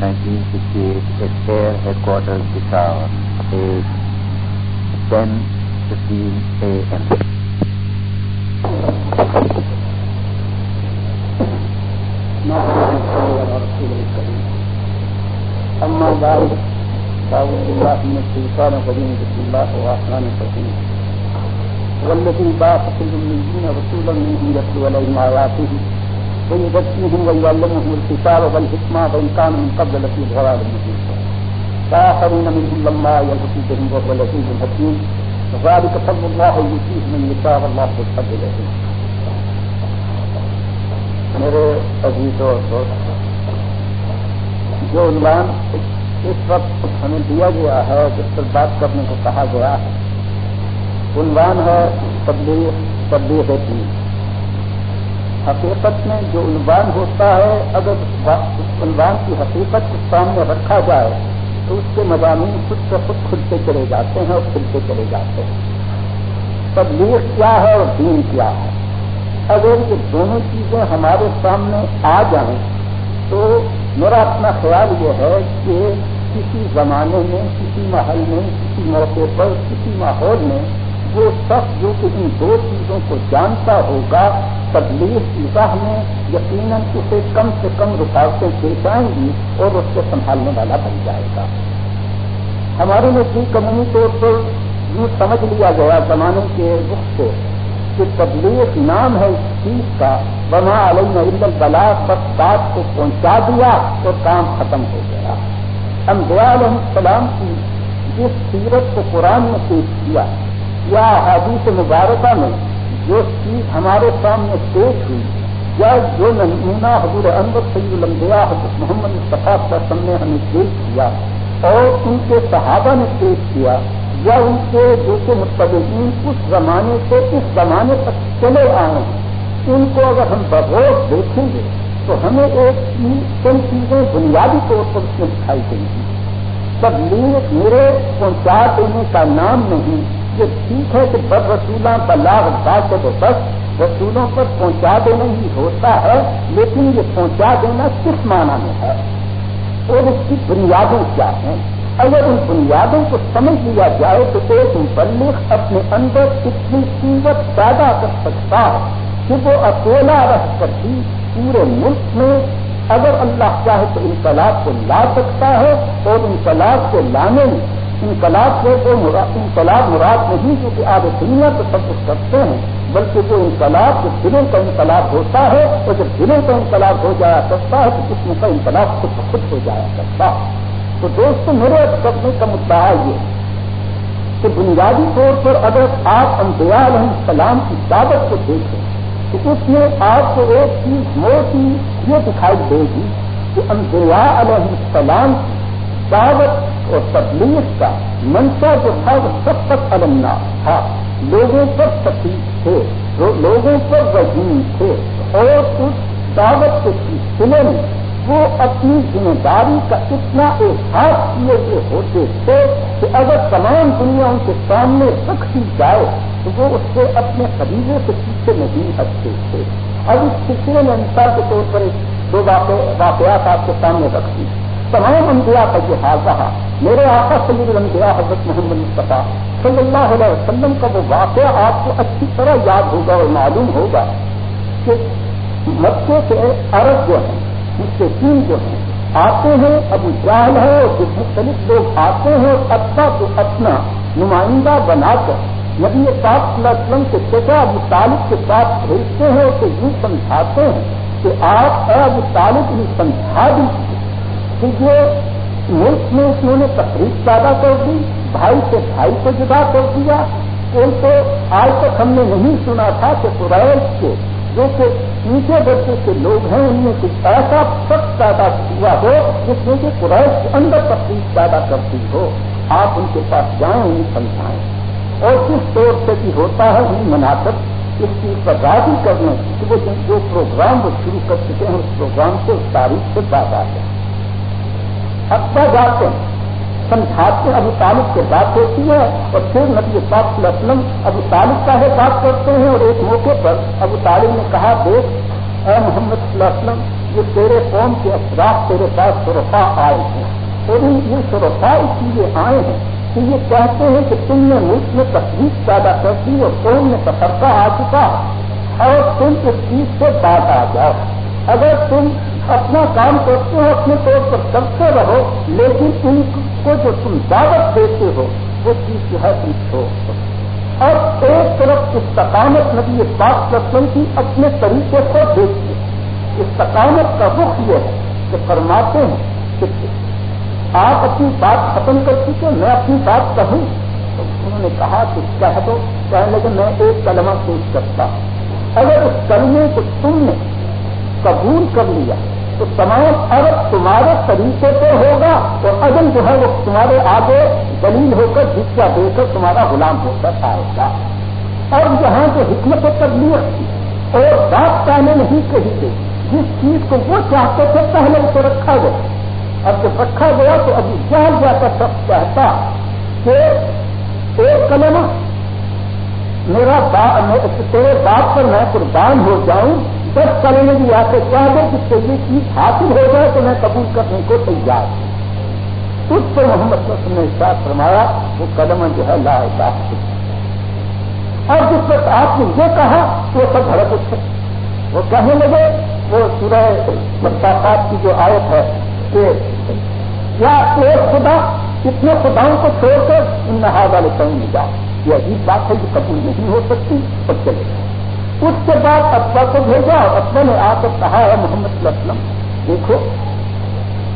1968 at Air Headquarters, Peshawar, is 10.15 a.m. أما بعد فأعوذ بالله من الشيطان الرجيم بسم الله الرحمن الرحيم والذي بعث في الأميين رسولا منهم يتلو عليهم آياته ويزكيهم ويعلمهم الكتاب والحكمة وإن كانوا من قبل لفي ضلال مبين فآخرين منهم لما يلحقوا بهم، وهو العزيز الحكيم وذلك فضل الله يؤتيه من يشاء والله ذو الفضل العظيم میرے عزیزوں اور دوست، جو عنوان اس وقت ہمیں دیا گیا ہے جس پر بات کرنے کو کہا گیا ہے، عنوان ہے تبلیغ تبلیغ دین۔ حقیقت میں جو عنوان ہوتا ہے، اگر اس عنوان کی حقیقت کو سامنے رکھا جائے، تو اس کے مضامین خود سے خود کھلتے چلے جاتے ہیں اور کھلتے چلے جاتے ہیں۔ تبلیغ کیا ہے اور دین کیا ہے؟ اگر یہ دونوں چیزیں ہمارے سامنے آ جائیں، تو میرا اپنا خیال یہ ہے کہ کسی زمانے میں، کسی محل میں، کسی موقع پر، کسی ماحول میں وہ شخص جو کہ ان دو چیزوں کو جانتا ہوگا تبلیغ کی راہ میں یقیناً اسے کم سے کم رکاوٹیں پیش آئیں گی اور اس کو سنبھالنے والا بن جائے گا۔ ہمارے نزدیک قانونی طور پر یوں سمجھ لیا گیا زمانے کے رخ سے کہ تبلیغ نام ہے اس چیز کا بنا علیہ عید البلاغ بس بات کو پہنچا دیا تو کام ختم ہو گیا۔ انبیاء علیہ السلام کی جس سیرت کو قرآن میں پیش کیا۔ یا حدیث مبارکہ میں جو چیز ہمارے سامنے پیش ہوئی، یا جو نمونہ حضور انور سید الانبیاء حضرت محمد مصطفیٰ سم نے ہمیں پیش کیا اور ان کے صحابہ نے پیش کیا، یا ان کے دوسرے مستقبین اس زمانے سے اس زمانے تک چلے آئے ہیں۔ ان کو اگر ہم بروز دیکھیں گے تو ہمیں ایک چند چیزیں بنیادی طور پر اس میں دکھائی دیں گی تبلیغ میرے پہنچا دینے کا نام نہیں یہ ٹھیک ہے کہ بد رسولہ بلاغ بات تو بس رسولوں پر پہنچا دینا ہی ہوتا ہے، لیکن یہ پہنچا دینا کس معنی میں ہے۔ اور اس کی بنیادیں کیا ہیں؟ اگر ان بنیادوں کو سمجھ لیا جائے تو ایک مبلغ اپنے اندر اتنی قیمت پیدا کر سکتا ہے کہ وہ اکیلا رہ کر بھی پورے ملک میں اگر اللہ چاہے تو انقلاب کو لا سکتا ہے اور انقلاب کو لانے میں انقلاب کو وہ انقلاب مراد نہیں جو کہ آج دنیا تو سب کچھ کرتے ہیں، بلکہ وہ انقلاب جو دلوں کا انقلاب ہوتا ہے اور جب دلوں کا انقلاب ہو جایا کرتا ہے، تو اس کا انقلاب خود بخود ہو جایا کرتا ہے۔ تو دوستو، میرے کرنے کا مدعا یہ کہ بنیادی طور پر اگر آپ انبیاء علیہ السلام کی دعوت کو دیکھیں، تو اس میں آپ کو ایک چیز موٹی یہ دکھائی دے گی کہ انبیاء علیہ السلام کی دعوت اور تبلیغ کا منشا جو تھا وہ سب تک المنا تھا۔ لوگوں پر تکلیف تھے لوگوں پر وزین تھے اور اس دعوت کے سلسلے میں وہ اپنی ذمہ داری کا اتنا احساس کیے ہوئے ہوتے تھے کہ اگر تمام دنیا ان کے سامنے رکھ دی جائے تو وہ اس سے اپنے قبیلے سے پیچھے نہیں ہٹتے تھے۔ اب اس سلسلے میں مثال کے طور پر دو واقعات آپ کے سامنے رکھ دی۔ تمام انبیاء کا جو حال رہا میرے آقا صلی الانبیاء حضرت محمد مصطفیٰ صلی اللہ علیہ وسلم کا وہ واقعہ آپ کو اچھی طرح یاد ہوگا اور معلوم ہوگا کہ مکے سے عرب جو ہے مستقین جو ہیں، آتے ہیں، ابو جہل ہے، اور جو مختلف لوگ آتے ہیں، اور اچھا تو اپنا نمائندہ بنا کر نبی پاک صلی اللہ علیہ وسلم کے چچا ابو طالب کے ساتھ بھیجتے ہیں اور یوں سمجھاتے ہیں کہ آپ اے ابو طالب نے سمجھا دیجیے کہ جو ملک میں انہوں نے تقریب پیدا کر دی، بھائی سے بھائی کو جدا کر دیا۔ ان کو آج تک ہم نے نہیں سنا تھا کہ قریش کے، جو کہ نیچے درجے کے لوگ ہیں، ان میں کچھ ایسا سخت پیدا ہوا ہو جس میں کہ قریش کے اندر تفریح پیدا کرتی ہو۔ آپ ان کے پاس جائیں، انہیں سمجھائیں۔ اور کس طور سے بھی ہوتا ہے، انہیں منا کر اس چیز پر راضی کرنے، کہ وہ جو پروگرام وہ شروع کر چکے ہیں، اس پروگرام سے اس تاریخ سے بات آتے ہیں اب جاتے ہیں سمجھاتے ابو طالب سے بات ہوتی ہے اور پھر نبی پاک وسلم ابو طالب کا ہے بات کرتے ہیں اور ایک موقع پر ابو طالب نے کہا، دیکھ، اے محمد صلی اللہ علیہ وسلم، یہ تیرے قوم کے افراد تیرے پاس سرفا آئے ہیں اور یہ سرفا اس لیے آئے ہیں کہ یہ کہتے ہیں کہ تم نے ملک میں تکلیف پیدا کر دی اور قوم میں تفرقہ آ چکا اور تم اس چیز سے بات آ جاؤ۔ اگر تم اپنا کام کرتے ہو، اپنے طور پر کرتے رہو، لیکن ان کو جو تم دعوت دیتے ہو، وہ چیز جو ہے تم چھوڑ اور ایک طرف استقامت نبی پاک رسم کی اپنے طریقے سے دیکھیے۔ استقامت کا رخ یہ ہے کہ فرماتے ہیں کہ آپ اپنی بات ختم کر چکے، میں اپنی بات کہوں۔ تو انہوں نے کہا کہ کہہ دو، کہنے لگے میں ایک کلمہ پیش کرتا ہوں۔ اگر اس کلمے کو تم نے قبول کر لیا تو تمام عرب تمہارے طریقے پہ ہوگا اور اگر جو ہے وہ تمہارے آگے دلیل ہو کر جسیا دے کر تمہارا غلام ہو کر آئے گا۔ اور یہاں جو حکمت تبلیغ تھی اور بات کہنے نہیں کہی گئی، جس چیز کو وہ چاہتے تھے پہلے اسے رکھا گیا۔ اب جب رکھا گیا تو ابھی جان جا کر سب چاہتا کہ ایک کلمہ، میرا تیرے باپ پر میں قربان ہو جاؤں دس کلمے بھی آتے چاہ دو کہ یہ چیز حاصل ہو جائے تو میں قبول کرنے کو تیار ہوں۔ اس سے محمد وسلم نے ساتھ فرمایا، وہ قدم جو ہے لا اور جس وقت آپ نے یہ کہا تو وہ سب ہڑپ اٹھے۔ وہ کہنے لگے، وہ سورہ مستقات کی جو آیت ہے کہ کیا ایک خدا، اتنے خداؤں کو چھوڑ کر ان نہا والے کہیں جاؤ یہ عجیب بات ہے کہ قبول نہیں ہو سکتی۔ اور چلے۔ اس کے بعد افوا کو بھیجا اور افوا نے آ کر کہا ہے محمد صلی اللہ علیہ وسلم، دیکھو،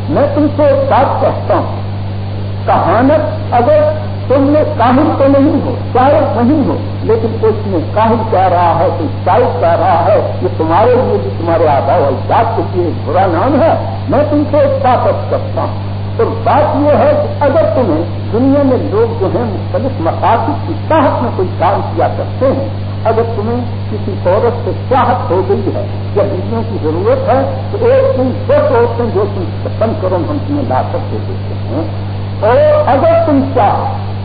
میں تم سے ایک بات کہتا ہوں۔ کہانت اگر تم نے کاہل تو نہیں ہو شاید نہیں ہو، لیکن اس میں کاہل کہہ رہا ہے، کوئی شاید کہہ رہا ہے، یہ تمہارے لیے بھی تمہارے آبا و اجداد کے لیے برا نام ہے۔ میں تم سے ایک بات کرتا ہوں۔ تو بات یہ ہے کہ اگر تمہیں دنیا میں لوگ جو ہیں مختلف مقاصد کی چاہت میں کوئی کام کیا کرتے ہیں اگر تمہیں کسی عورت سے چاہت ہو گئی ہے یا بیویوں کی ضرورت ہے تو ایک دن دس عورتیں جو تم پسند کرو ہم تمہیں لا کر دے دیتے ہیں۔ اور اگر تم چاہو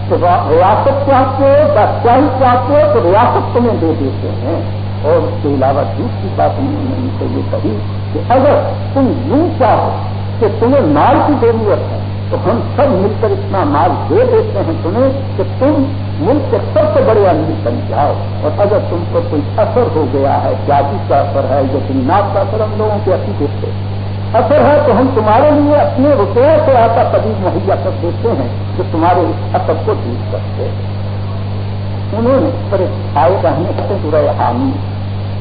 تو ریاست چاہتے ہو، بادشاہی چاہتے ہو، تو ریاست تمہیں دے دیتے ہیں۔ اور اس کے علاوہ دوسری بات انہوں نے ان سے یہ کہی کہ اگر تم یوں چاہو کہ تمہیں مال کی ضرورت ہے تو ہم سب مل کر اتنا مال دے دیتے ہیں۔ تمہیں کہ تم ملک کے سب سے بڑے امیر بن جاؤ۔ اور اگر تم کو کوئی اثر ہو گیا ہے جاتی کا اثر ہے، یا جنات کا اثر، ہم لوگوں کے اسی دیکھتے اثر ہے تو ہم تمہارے لیے اپنے روپے سے آتا قدیم مہیا کر دیتے ہیں جو تمہارے اس اثر کو دور کرتے انہوں نے آئے کہنے سے برا حامی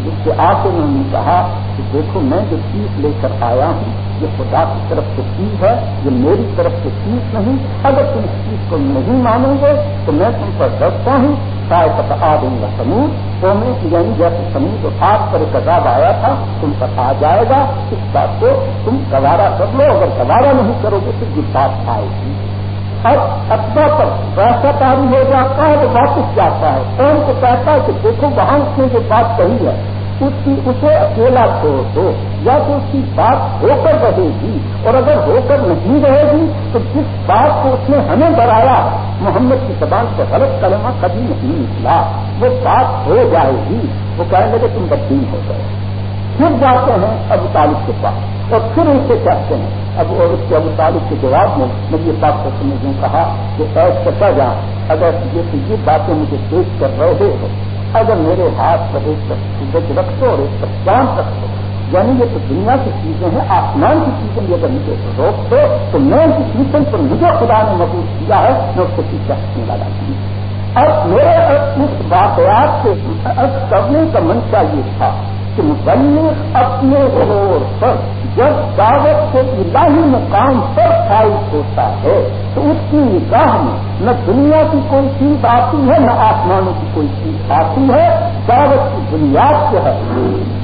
جس سے آ کے انہوں نے کہا کہ دیکھو میں جو چیز لے کر آیا ہوں، یہ خدا کی طرف سے چیز ہے، یہ میری طرف سے چیز نہیں۔ اگر تم اس چیز کو نہیں مانو گے، تو میں تم پر ڈرتا ہوں۔ شاید آ دوں گا سمور تو میں یعنی جیسے سمور تو آگ پر ایک عذاب آیا تھا، تم پر آ جائے گا۔ اس بات کو تم گوارا کر لو۔ اگر گوارا نہیں کرو گے تو یہ بات آئے گی۔ اب اتنا پر ویسا تاری ہو جاتا ہے تو واپس جاتا ہے۔ کون کو کہتا ہے کہ دیکھو وہاں اس نے جو بات کہی ہے۔ اس کی اسے اکیلا چھوڑ دو۔ یا تو اس کی بات ہو کر رہے گی۔ اور اگر ہو کر نہیں رہے گی تو جس بات کو اس نے ہمیں ڈرایا، محمد کی زبان سے غلط کلمہ کبھی نہیں نکلا۔ وہ بات ہو جائے گی۔ وہ کہیں گے کہ تم بدین ہو گئے۔ پھر جاتے ہیں ابو طالب کے پاس اور پھر ان سے کہتے ہیں، اب اور اس کے ابو طالب کے جواب میں میں یہ بات کو سمجھوں کہا کہ ایسا کرتا جا، اگر یہ باتیں مجھے پیش کر رہے ہو، اگر میرے ہاتھ پر ایک سورج رکھ دو اور ایک پر چاند رکھ دو یعنی یہ تو دنیا کی چیزیں ہیں، آسمان کی چیزیں بھی اگر مجھے روک دو، تو میں ان کی چیزوں پر مجھے خدا نے محبوب کیا ہے، میں اس کو پیچھے رکھنے لگا اب میرے اس واقعات سے کرنے کا منشا یہ تھا کہ مبلغ اپنے غور پر جب دعوت سے الہی مقام پر فائد ہوتا ہے، تو اس کی نگاہ میں نہ دنیا کی کوئی چیز آتی ہے، نہ آسمانوں کی کوئی چیز آتی ہے۔ دعوت کی بنیاد جو ہے،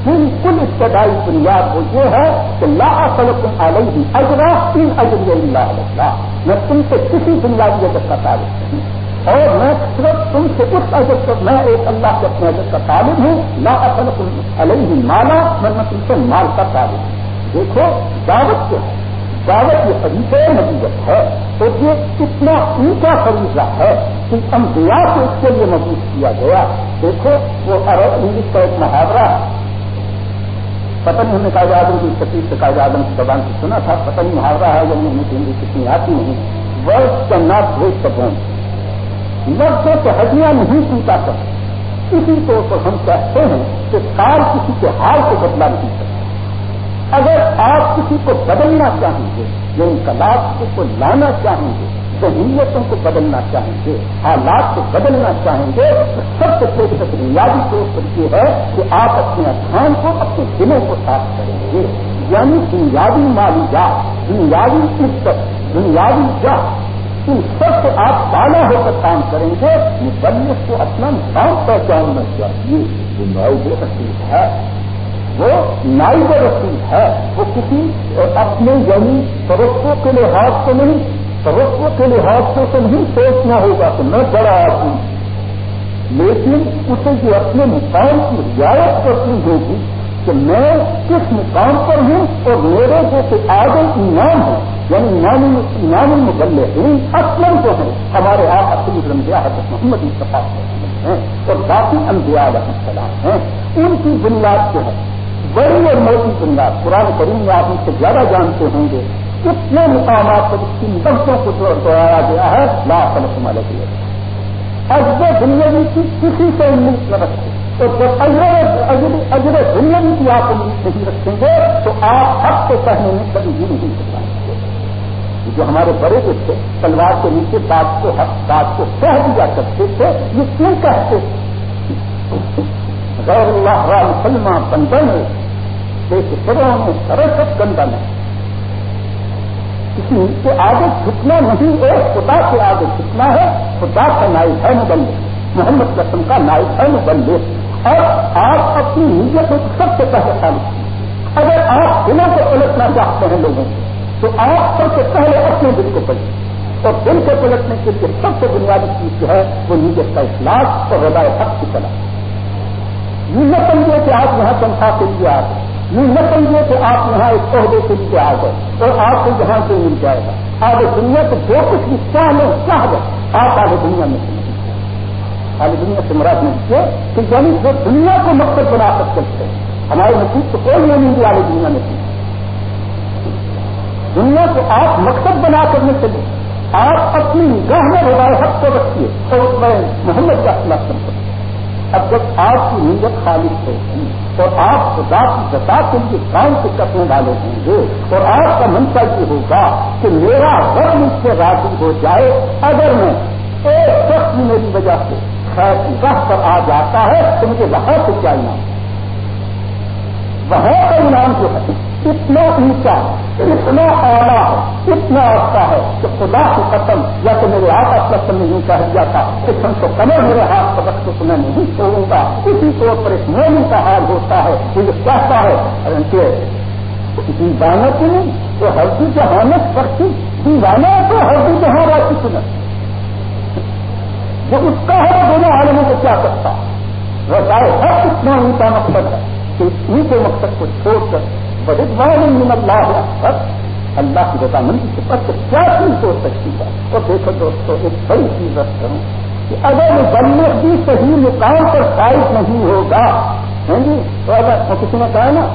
بالکل ابتدائی بنیاد وہ یہ ہے کہ لا فلکم علیہ اجرا تین اجر اللہ میں تم سے کسی بنیادی اجر کا تعلق نہیں۔ اور میں صرف تم سے اس عزت پر میں ایک اللہ کے اپنے عزت کا طالب ہوں، لا اصل علیہ مالا، میں میں تم سے مال کا طالب ہوں۔ دیکھو، دعوت جو ہے؟ دعوت یہ فریضے نبیت ہے۔ تو یہ کتنا اونچا فریضہ ہے کہ انبیاء سے اس کے لیے محبوب کیا گیا۔ دیکھو، وہ عرب انگلش کا ایک محاورہ پتہ نہیں ہم نے قائد اعظم کی تکلیف سے قائد اعظم کی زبان سے سنا تھا۔ پتہ نہیں محاورہ ہے یا نہیں، ہمیں ہندی کتنی آتی نہیں۔ ورڈ کا ناٹ بریک سکون لفظوں سے ہڈیاں نہیں ٹوٹا سکتے اسی طور پر ہم کہتے ہیں کہ کال کسی کے حال کو بدلا نہیں سکتا۔ اگر آپ کسی کو بدلنا چاہیں گے یعنی یا انقلاب کو لانا چاہیں گے، ذہنیتوں کو بدلنا چاہیں گے، حالات کو بدلنا چاہیں گے، تو سب سے پہلے بنیادی طور پر یہ ہے کہ آپ اپنے ادھان کو اپنے دلوں کو صاف کریں گے۔ یعنی بنیادی مالیات بنیادی عزت، بنیادی جات ان سب سے آپ بالا ہو کر کام کریں گے مبلس کو اپنا نام پہچاننا چاہیے۔ جو نائب رسول ہے۔ وہ نائب رسول ہے۔ وہ کسی اپنے یعنی فروختوں کے لحاظ سے نہیں، توقع کے لحاظ سے تو نہیں سوچنا ہوگا کہ میں بڑا آدمی لیکن اسے یہ اپنے مقام کی رعایت کرتی ہوگی کہ میں کس مقام پر ہوں اور میرے جو آگے انعام ہے یعنی انعام مبلے ہیں اصل جو ہے ہمارے آپ اصلی رمضیا حضرت محمد اتفاق ہیں اور باقی علیہ السلام ہیں۔ ان کی بنیاد جو ہے بڑی اور موٹی بنیاد قرآن کریم میں آپ ان سے زیادہ جانتے ہوں گے۔ کتنے مقامات پر ان لفظوں کو دوہرایا گیا ہے، لا سمجھ مالے کے دنیا کی کسی سے امید نہ رکھتے۔ تو جب اجر اجر دنیا کی آپ امید نہیں رکھیں گے، تو آپ حق کو کہنے میں کبھی بھی نہیں کر پائیں گے۔ جو ہمارے بڑے جو تھے، تلوار کے نیچے بات کو حق بات کو کہہ دیا کرتے تھے، یہ کیوں کہتے غیر اللہ مسلمان بندن ہے ایک سروں میں سرسد گندن ہے۔ کسی کے آگے جھکنا نہیں، ایک خدا کے آگے جھکنا ہے، خدا کا نائب ہے مبلے محمد قسم کا نائب ہے مبلے اور آپ اپنی نیت کو سب سے پہلے تعلق اگر آپ دلوں کو پلٹنا چاہتے ہیں لوگوں کو تو آپ سب سے پہلے اپنے دل کو پلٹیں۔ اور دل کو پلٹنے کے لیے سب سے بنیادی چیز جو ہے، وہ نیت کا اخلاق اور رضائے حق کی طرح یہ نہ سمجھے کہ آپ یہاں تنخواہ کے لیے آ گئے۔ یہ نہ سمجھے کہ آپ یہاں ایک عہدے کے لیے آ گئے۔ اور آپ کو یہاں سے مل جائے گا۔ آگے دنیا سے جو کچھ بھی کیا لو کیا گئے آپ آگے دنیا میں سے دنیا سے مراد نہیں کیا کہ یعنی جو دنیا کو مقصد بنا کر چلتے ہیں۔ ہمارے نصیب تو کوئی نہیں ملی آگے دنیا میں دنیا کو آپ مقصد بنا کر نہیں چلے آپ اپنی نگاہ میں حق کو رکھیے تو اس میں محمد کا خلاف کرتے اب جب آپ کی نیت خالص ہوگی اور آپ خدا کی جتا کے لیے کام سے کرنے والے ہوں گے اور آپ کا منشا یہ ہوگا کہ میرا گھر مجھ سے راضی ہو جائے اگر میں ایک شخص میری وجہ سے خیر کی راہ پر آ جاتا ہے تو مجھے وہاں سے کیا انعام؟ وہاں کا انعام جو ہے، اتنا اونچا، اتنا اعلیٰ، اتنا اچھا ہے کہ خدا کی قسم، یا تو میرے ہاتھ آپ قسم نے یوں کہہ دیا تھا، کہ ہم تو کمر میرے ہاتھ پر رکھ تو میں نہیں چھوڑوں گا۔ اسی طور پر ایک مومن کا حال ہوتا ہے، یہ کہتا ہے کہ دیوانا کی نہیں تو ہردی جہانت پڑتی دیوانا تو ہردی جہاں راتی سنت جو اس کا ہے دونوں عالموں کو کیا کرتا رضائے ہر اتنا اونچا مقصد ہے کہ ان کے مقصد کو چھوڑ کر من اللہ اللہ کی رضامندی سے پتہ کیا چیز ہو سکتی ہے؟ اور دیکھو دوستو، ایک بڑی چیز رکھ کروں کہ اگر بلے بھی صحیح مقام پر فائد نہیں ہوگا ہاں جی؟ تو اگر کسی نے کہا نا،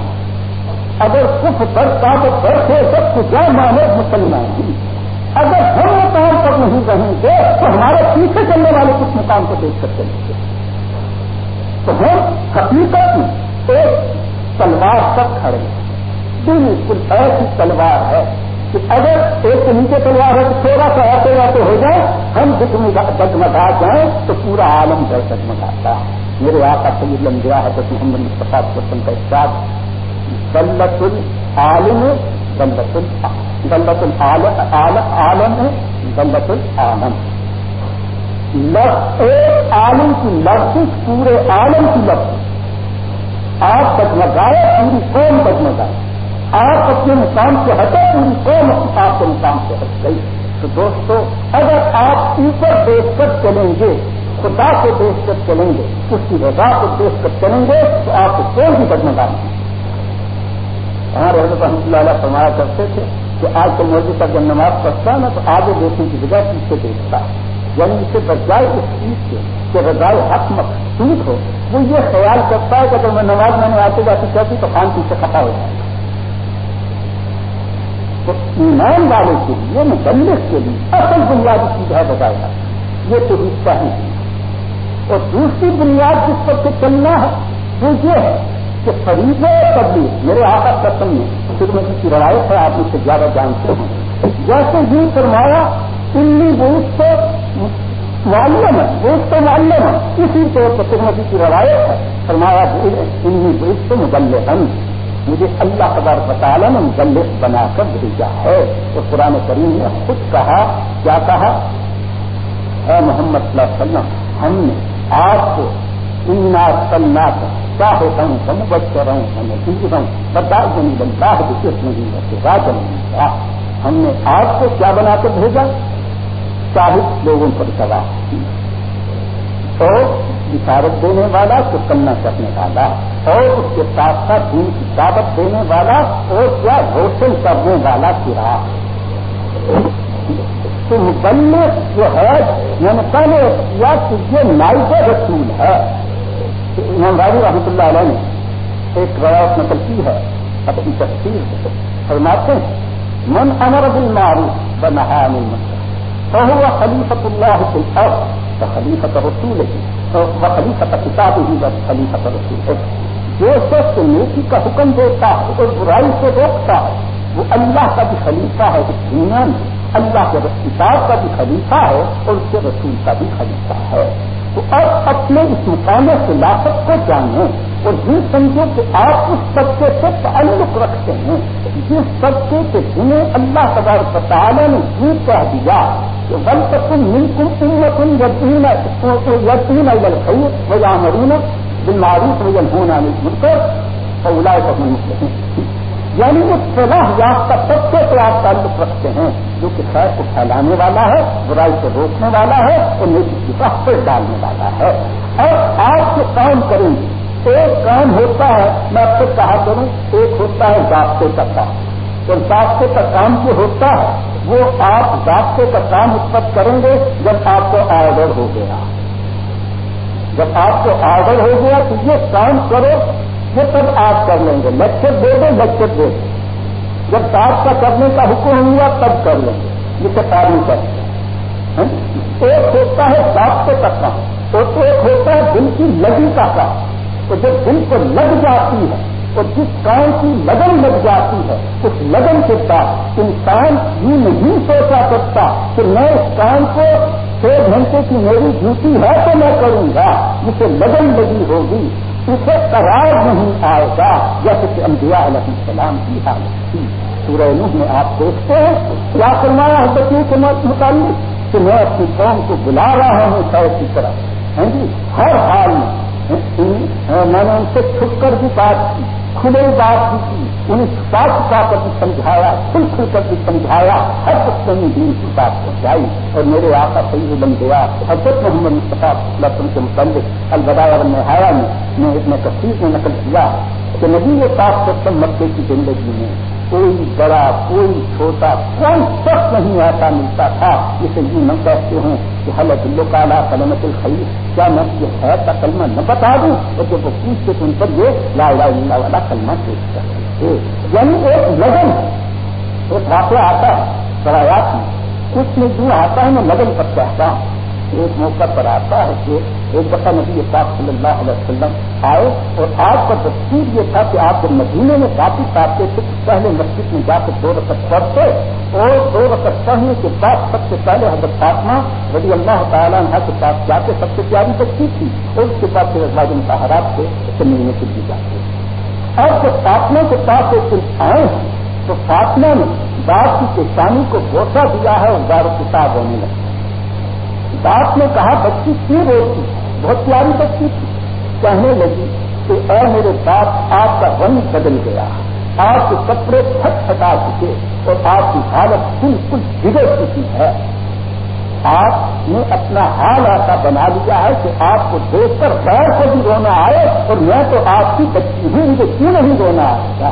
اگر کچھ برتا تو برف ہے سب کو مانے مسلمان ہی۔ اگر ہم نہیں رہیں گے تو ہمارے پیچھے چلنے والے کچھ مقام کو دیکھ کر چلیں گے تو ہم حقیقت میں ایک تلوار تک کھڑے ہیں۔ بالکل ایسی تلوار ہے کہ اگر ایک نیچے تلوار ہے تو تھوڑا سا ایسے ایسے ہو جائے، ہم جگمگا جائیں تو پورا عالم جل جگمگاتا ہے۔ میرے آقا سید لمبیا ہے تو محمد مصطفیٰ قسم کا ساتھ دلت العالم دلت دلت العالم ہے دلت العالم۔ ایک عالم کی لفظ، پورے عالم کی لفظ۔ آپ جگمگائے پوری قوم جگمگائے آپ اپنے مقام سے ہٹے، پوری قوم آپ کے مقام سے ہٹ گئی۔ تو دوستو، اگر آپ اوپر دیکھ کر چلیں گے، خدا کو دیکھ کر چلیں گے، اس کی رضا کو دیکھ کر چلیں گے، تو آپ کو کوئی بھی بدمگا نہیں۔ ہمارے حضرت رحمۃ اللہ علیہ فرمایا کرتے تھے کہ آج تو موضوع کا جب نماز پڑھتا ہے نا تو آگے دیکھنے کی بجائے پیچھے دیکھتا ہے۔ یعنی اسے بجائے اس چیز سے کہ رضائے حق مقصود ہو۔ وہ یہ خیال کرتا ہے کہ اگر میں نماز میں آتے جاتی چاہتی تو خان پیچھے کھٹا ہو جائے تو ایمان والے کے لیے مبلک کے لیے اصل بنیادی چیز ہے۔ بتایا یہ تو رشتہ ہی اور دوسری بنیاد جس پر سے چلنا ہے، وہ یہ ہے کہ فریض ہے تبلیغ؟ میرے آقا قسم میں پھر میں کی روایت ہے آپ اس سے زیادہ جانتے ہیں۔ جیسے یہ فرمایا، انی بوس تو معلوم ہے بوس تو معلوم ہے اسی طور پر سرمتی کی روایت ہے فرمایا، انی بوس تو مبل مجھے اللہ قبر بطالہ نے مبلغ بنا کر بھیجا ہے۔ تو قرآن کریم نے خود کہا، کیا کہا؟ اے محمد صلی اللہ علیہ وسلم، ہم نے آپ کو انا سلنا کیا ہوتا ہوں سم بچ رہا ہوں ہمیں سیکھ رہا ہوں۔ بتا نہیں بنتا ہے کہ کس نہیں بچے راج نہیں ہم نے آپ کو کیا بنا کر بھیجا؟ چالیس لوگوں پر سوال۔ تو بشارت دینے والا تو کرنا کرنے والا، اور اس کے ساتھ ساتھ دین کی دعوت دینے والا، اور کیا روشن کرنے والا چرا تو مبلغ جو ہے میں نے پہلے کیا کہ یہ نائب رسول ہے۔ امام راجو رحمۃ اللہ علیہ نے ایک روایت نقل کی ہے اپنی تفصیل فرماتے ہیں، من امر بالمعروف بنہا من فهو خلیفۃ اللہ فی الارض خلیفت رسول ہے وہ کتاب ہی بس خلیفت رسول ہے جو شخص نیکی کا حکم دیتا ہے اور برائی سے روکتا ہے، وہ اللہ کا بھی خلیفہ ہے، اس دنیا میں۔ اللہ کے کتاب کا بھی خلیفہ ہے اور اس کے رسول کا بھی خلیفہ ہے۔ تو اب اپنے اس مقام خلافت کو جانیں اور یہ سمجھو کہ آپ اس طبقے سے تعلق رکھتے ہیں جس طبقے کے جنہیں اللہ تبار تعالیٰ نے یہ کہہ دیا کہ ون تکن ملکم امتن یتین یتین الخیر و یا مرین بالمعروف و ہونا نہیں مل کر اور اولائے یعنی وہ صلاح یافتہ طبقے سے آپ تعلق رکھتے ہیں جو کہ خیر کو پھیلانے والا ہے، برائی کو روکنے والا ہے اور نیچی کی راہ پہ ڈالنے والا ہے۔ اور آپ جو کام کریں گے، ایک کام ہوتا ہے، میں اب سے کہا کروں، ایک ہوتا ہے ضابطے کا کام۔ اور ضابطے کا کام جو ہوتا ہے، وہ آپ ضابطے کا کام اس پر کریں گے جب آپ کو آرڈر ہو گیا۔ جب آپ کو آرڈر ہو گیا تو یہ کام کرو یہ سب آپ کر لیں گے۔ لیکچر دے دیں لیکچر دے دیں جب ساتھ کا کرنے کا حکم ہوا، تب کر لیں گے۔ یہ سب آدمی کرتے ایک ہوتا ہے ضابطے کا کام اور ایک ہوتا ہے دل کی لگی کا کام۔ تو جب دل کو لگ جاتی ہے، اور جس کام کی لگن لگ جاتی ہے، اس لگن کے ساتھ انسان یہ نہیں سوچا سکتا کہ میں اس کام کو چھ گھنٹے کی میری ڈیوٹی ہے تو میں کروں گا، مجھے لگن لگی ہوگی۔ اسے قرار نہیں آئے گا، جیسے کہ انبیاء علیہ السلام کی حالت تھی۔ سورہ نوح میں آپ دیکھتے ہیں کیا فرمایا ہے، بچوں کے متعلق کہ میں اپنی قوم کو بلا رہا ہوں سر کی طرف۔ ہاں جی ہر حال میں ہاں، میں نے ان سے چھپ کر بھی بات کی، کھلے بات بھی کی، انہیں چھپا چھپا کر بھی سمجھایا، کھل کھل کر بھی سمجھایا، ہر وقت نے دین کی بات پہنچائی اور میرے آقا صحیح بن گیا، حضرت محمد مصطفیٰ لسن کے متعلق البدایا نہایا میں میں اتنے تفصیل میں نقل کیا کہ نہیں یہ صاف ستم مکے کی زندگی میں کوئی بڑا، کوئی چھوٹا، کوئی شخص نہیں ایسا ملتا تھا، جسے یہ نہ کہتے ہوں کہ حل دلو کالا کلمت الخیر کیا میں یہ ہے کا کلمہ نہ بتا دوں؟ اور جب وہ پوچھتے تو ان پر یہ لا اللہ والا کلمہ پیش کر کرتے یعنی ایک لگن ایک واقعہ آتا ہے برایات میں۔ اس میں جو آتا ہے، میں لگن پر کہتا ہوں۔ ایک موقع پر آتا ہے کہ ایک دفعہ نبی پاک صلی اللہ علیہ وسلم آئے اور آپ کا دستور یہ تھا کہ آپ جب مدینے میں واپس آتے تھے پہلے مسجد میں جا کے دو رقط پڑھتے اور دو رقط پڑھنے کے بعد سب سے پہلے حضرت فاطمہ رضی اللہ تعالیٰ عنہ کے پاس جا کے سب سے پیاری بچی تھی اور اس کے بعد پھر ازواج متحرات سے اسے ملنے کے لیے جاتے۔ اور جب فاطمہ کے پاس ایک دن آئے ہیں تو فاطمہ نے باپ کی کسانی کو بوسا دیا ہے اور دار کتاب ہونے لگا۔ باپ نے کہا بچی کیوں روتی بہت پیاری بچی تھی۔ کہنے لگی کہ اے میرے باپ، آپ کا رنگ بدل گیا۔ آپ کے کپڑے پھٹ پھٹا چکے اور آپ کی حالت بالکل بگڑ چکی ہے۔ آپ نے اپنا حال ایسا بنا لیا ہے کہ آپ کو دیکھ کر غیر کو بھی رونا آئے اور میں تو آپ کی بچی ہوں، مجھے کیوں نہیں رونا آئے گا؟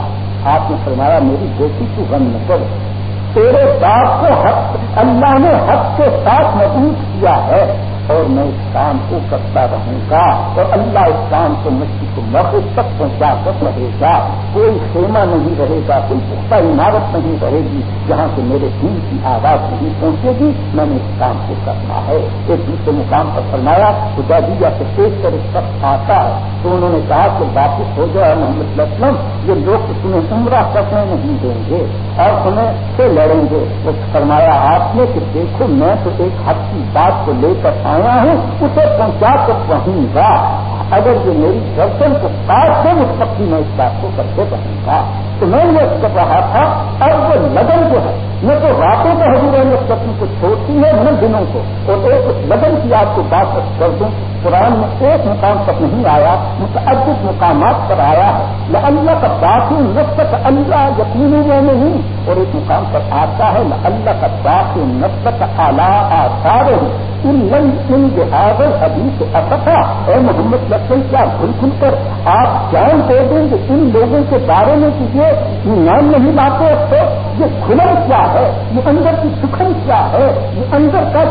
آپ نے فرمایا، میری بیٹی کو غم نہ کرو تیرے باپ کو حق اللہ نے حق کے ساتھ محبوب کیا ہے۔ اور میں اس کام کو کرتا رہوں گا اور اللہ اس کام کو مچھلی کو مغرب تک پہنچا کر رہے گا۔ کوئی خیمہ نہیں رہے گا، کوئی پختہ عمارت نہیں رہے گی جہاں سے میرے دین کی آواز نہیں پہنچے گی۔ میں نے اس کام کو کرنا ہے۔ ایک دوسرے مقام پر فرمایا، خدا دیا سے دیکھ کر، اس وقت آتا ہے۔ تو انہوں نے کہا کہ واپس ہو جائے محمد وسلم یہ لوگ تمہیں عمرہ کرنے نہیں دیں گے۔ اور تمہیں سے لڑیں گے۔ فرمایا آپ نے کہ دیکھو، میں تو ایک حق کی بات کو لے کر آیا ہوں، اسے پہنچا کر پہنوں گا۔ اگر یہ میری گردن کو کاٹ دے اس وقت میں اس بات کو کر کے پہنوں گا۔ تو میں یہ کر رہا تھا، اور وہ لگن جو ہے میں تو راتوں کو حضور اس قسم کو چھوڑتی ہے، نہ دنوں کو۔ اور ایک لگن کی آپ کو بات کر دوں، قرآن میں ایک مقام تک نہیں آیا، متعدد مقامات پر آیا ہے۔ اللہ کا باقی نسبت اللہ یقینی میں نہیں، اور ایک مقام پر آتا ہے نہ اللہ کا باقی نسبت اعلیٰ آسار ان ان جہاز حدیث افتا اے محمد لکشن کیا کھل کھل کر آپ جان دے دیں کہ ان لوگوں کے بارے میں کسی ایمان نہیں لاتے تو یہ کھلن کیا ہے، یہ اندر کی سکھن کیا ہے، یہ اندر کا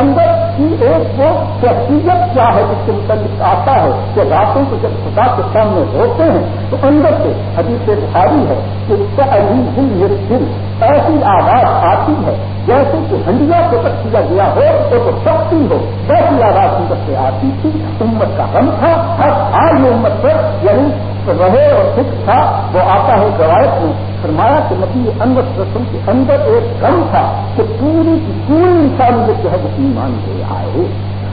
اندر کی ایک وہ شخصیت کیا ہے جس کے متعلق آتا ہے کہ راتوں کو جب خدا کے سامنے ہوتے ہیں، تو اندر سے حدیث بخاری ہے کہ اس کا علی دل میرے دل ایسی آواز آتی ہے، جیسے کہ ہنڈیا کو تک کیا گیا ہو، تو تو سختی ہو، ویسی آواز اندر سے آتی تھی، امت کا غم تھا، ہر آج امت پر یعنی رہے اور سکھ تھا، وہ آتا ہے روایت میں فرمایا کہ نبی انور رسم کے اندر ایک غم تھا کہ پوری کی پوری انسانیت جو ہے وہ ایمان لے آئے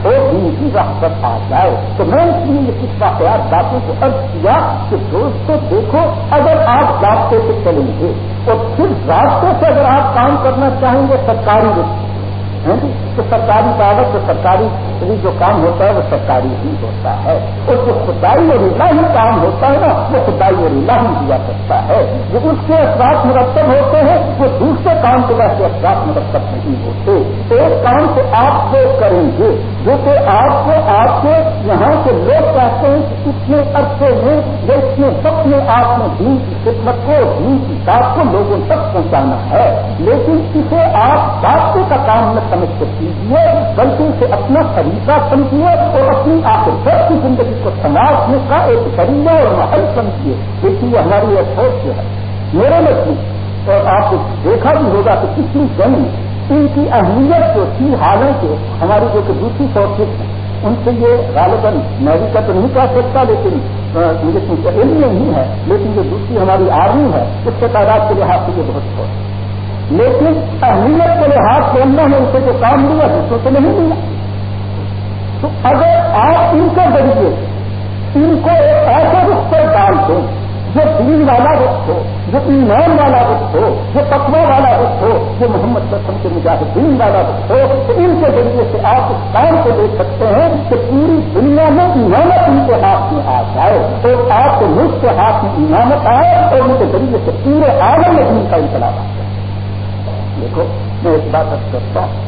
اور دین کی راہ پر آ جائے۔ تو میں اس لیے یہ کچھ واقعات باتوں کو ارد کیا کہ دوستوں دیکھو، اگر آپ راستے سے چلیں گے اور پھر راستے سے اگر آپ کام کرنا چاہیں گے، سرکاری تو سرکاری دعوت تو سرکاری یعنی جو کام ہوتا ہے وہ سرکاری ہی ہوتا ہے اور جو خدائی اور ہی کام ہوتا ہے نا، وہ خدائی اور ہی دیا کرتا ہے۔ جو اس کے اثرات مرتب ہوتے ہیں، وہ دوسرے کام کے ویسے اثرات مرتب نہیں ہوتے۔ ایک کام تو آپ وہ کریں گے، جو کہ آپ کو، آپ کے یہاں کے لوگ کہتے ہیں کہ اتنے عرصے میں یا اتنے وقت میں آپ نے دین کی خدمت کو، دین کی بات کو لوگوں تک پہنچانا ہے۔ لیکن اسے آپ باتوں کا کام نہ سمجھ کر کیجیے بلکہ اسے اپنا طریقہ سمجھیے اور اپنی آخر سب کی زندگی کو سماجنے کا ایک ذریعہ اور محل سمجھیے لیکن یہ ہماری یہ سوچ جو ہے۔ میرے نزدیک، اور آپ کو دیکھا بھی ہوگا کہ کتنی جنگ، ان کی اہمیت جو تھی، حالانکہ ہماری جو کہ دوسری سوچ ہیں ان سے یہ غالباً میں بھی کا تو نہیں کہہ سکتا، لیکن مجھے علم نہیں ہے، لیکن جو دوسری ہماری آرمی ہے، اس کے تعداد کے لحاظ سے یہ بہت چھوٹ ہے۔ لیکن اہمیت کے لحاظ سے اللہ نے اسے جو کام لیا دوسروں سے نہیں لیا تو اگر آپ ان کے ذریعے ان کو ایک ایسے رخ پر ڈال دیں، جو دین والا رخ ہو، جو ایمان والا رخ ہو، جو تقوی والا رخ ہو، جو محمد رسم کے مجاہدین والا رخ ہو، تو ان کے ذریعے سے آپ اس کام کو دیکھ سکتے ہیں کہ پوری دنیا میں ایمانت ان کے ہاتھ میں آ جائے تو آپ کے ملک کے ہاتھ میں ایمانت آئے اور ان کے ذریعے سے پورے عالم میں ان کا انقلاب آ جائے دیکھو، میں ایک بات کرتا ہوں۔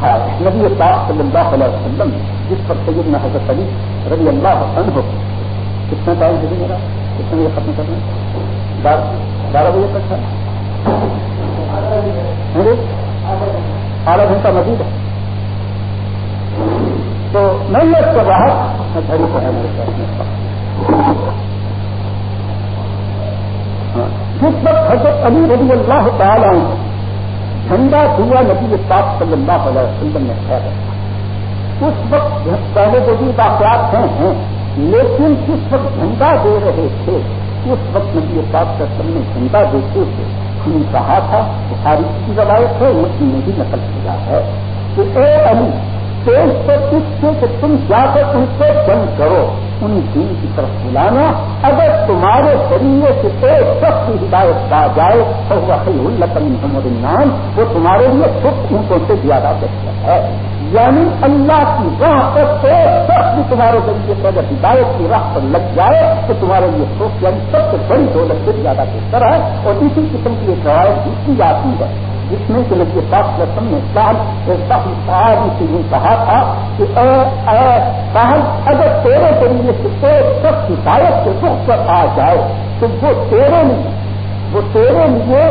ہاں، نبی پاک صلی اللہ علیہ وسلم، جس پر سیدنا حضرت علی رضی اللہ عنہ ہو کتنا ٹائم دے میرا؟ کتنے بجے ختم کرنا بارہ بجے تک تھا آدھا گھنٹہ مزید ہے تو میں یہ کر رہا میں گھڑی کو ہے جس وقت حضرت علی رضی اللہ تعالیٰ جھنڈا دیا نبی پاک صلی اللہ علیہ وسلم نے خیر اس وقت پہلے جو بھی واقعات ہیں لیکن جس وقت جھنڈا دے رہے تھے، اس وقت نبی پاک کا سب نے جھنڈا دیتے تھے ہم نے کہا تھا، بخاری کی روایت ہے، مسلم نے بھی نقل کیا ہے کہ اے علی پیش پر اس سے کہ تم جا کر ان سے جنگ کرو۔ ان دین کی طرف بلانا، اگر تمہارے ذریعے سے ایک سخت ہدایت پا جائے تو وہ القم محمد النام وہ تمہارے لیے خود اونٹوں سے زیادہ بہتر ہے۔ یعنی اللہ کی راہ پر ایک سخت تمہارے ذریعے سے اگر ہدایت کی راہ پر لگ جائے، تو تمہارے لیے سوچ یعنی سب سے بڑی دولت سے زیادہ بہتر ہے۔ اور اسی قسم کی ایک روایت دوسری آتی ہے۔ جس میں کہ نبی پاک رسم نے سال سال سے یوں کہا تھا کہ اے اے صاحب اگر تیرے ذریعے سے ایک سخت ہدایت کے رخ پر آ جائے، تو وہ تیرے لیے، وہ تیرے لیے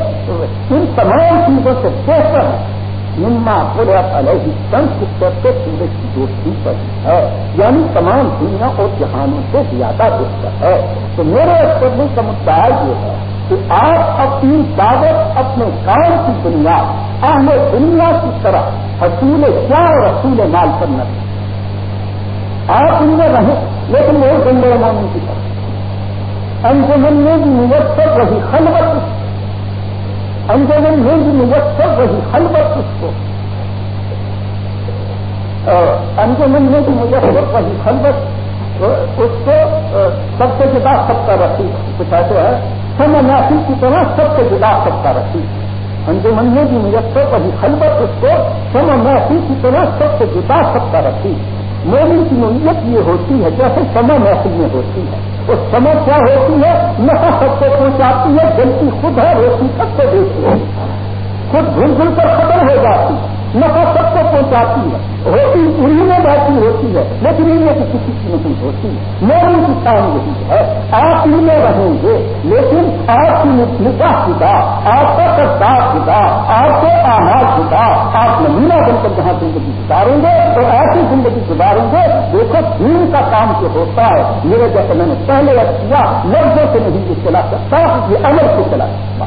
ان تمام چیزوں سے بہتر ہے۔ نما پورا علیہ سنت سب سے سورج کی دوستی پر ہے۔ یعنی تمام دنیا اور جہانوں سے زیادہ بہتر ہے۔ تو میرے اسٹڈی کا مدعا یہ ہے۔ کہ آپ اپنی دعوت اپنے کام کی دنیا اہم دنیا کی طرح حصول کیا اور حصول مال کرنا آپ ان میں رہیں، لیکن وہ گنگے مانی کی طرح انجمن میں بھی مبصر رہی خلوت انجمن میں بھی مبصر رہی خلوت اس کو۔ انجمن میں بھی مبصر رہی خلوت اس کو سب سے جدا سب کا رکھی کچھ ایسے ہے۔ سم ناسی کی طرح سب سے جدا سکتا رکھی انجمن میں بھی میسر وہی خلبت اس کو سم ناسی کی طرح سب سے جدا سکتا رکھی مومن کی نوعیت یہ ہوتی ہے جیسے سما محفل میں ہوتی ہے۔ اور سما کیا ہوتی ہے؟ نفا سب کو پہنچاتی ہے جلدی خود ہے روشنی سب کو دیتی ہے۔ خود گھل گھل کر ختم ہو جاتی ہے۔ نفا سب کو پہنچاتی ہے۔ ہوتی انہیں میں بہتی ہوتی ہے لیکن ان میں کسی کی نہیں ہوتی میری کی کام یہی ہے۔ آپ ان میں رہیں گے، لیکن آپ کی نکاح شدہ آپ کا کردار شدہ آپ کے آہار شدہ آپ نمونہ بن کر جہاں زندگی گزاریں گے تو ایسی زندگی گزاریں گے دیکھو دین کا کام جو ہوتا ہے۔ میرے جیسے میں نے پہلے کیا، لفظوں سے نہیں یہ چلا سکتا یہ عمل سے چلا سکتا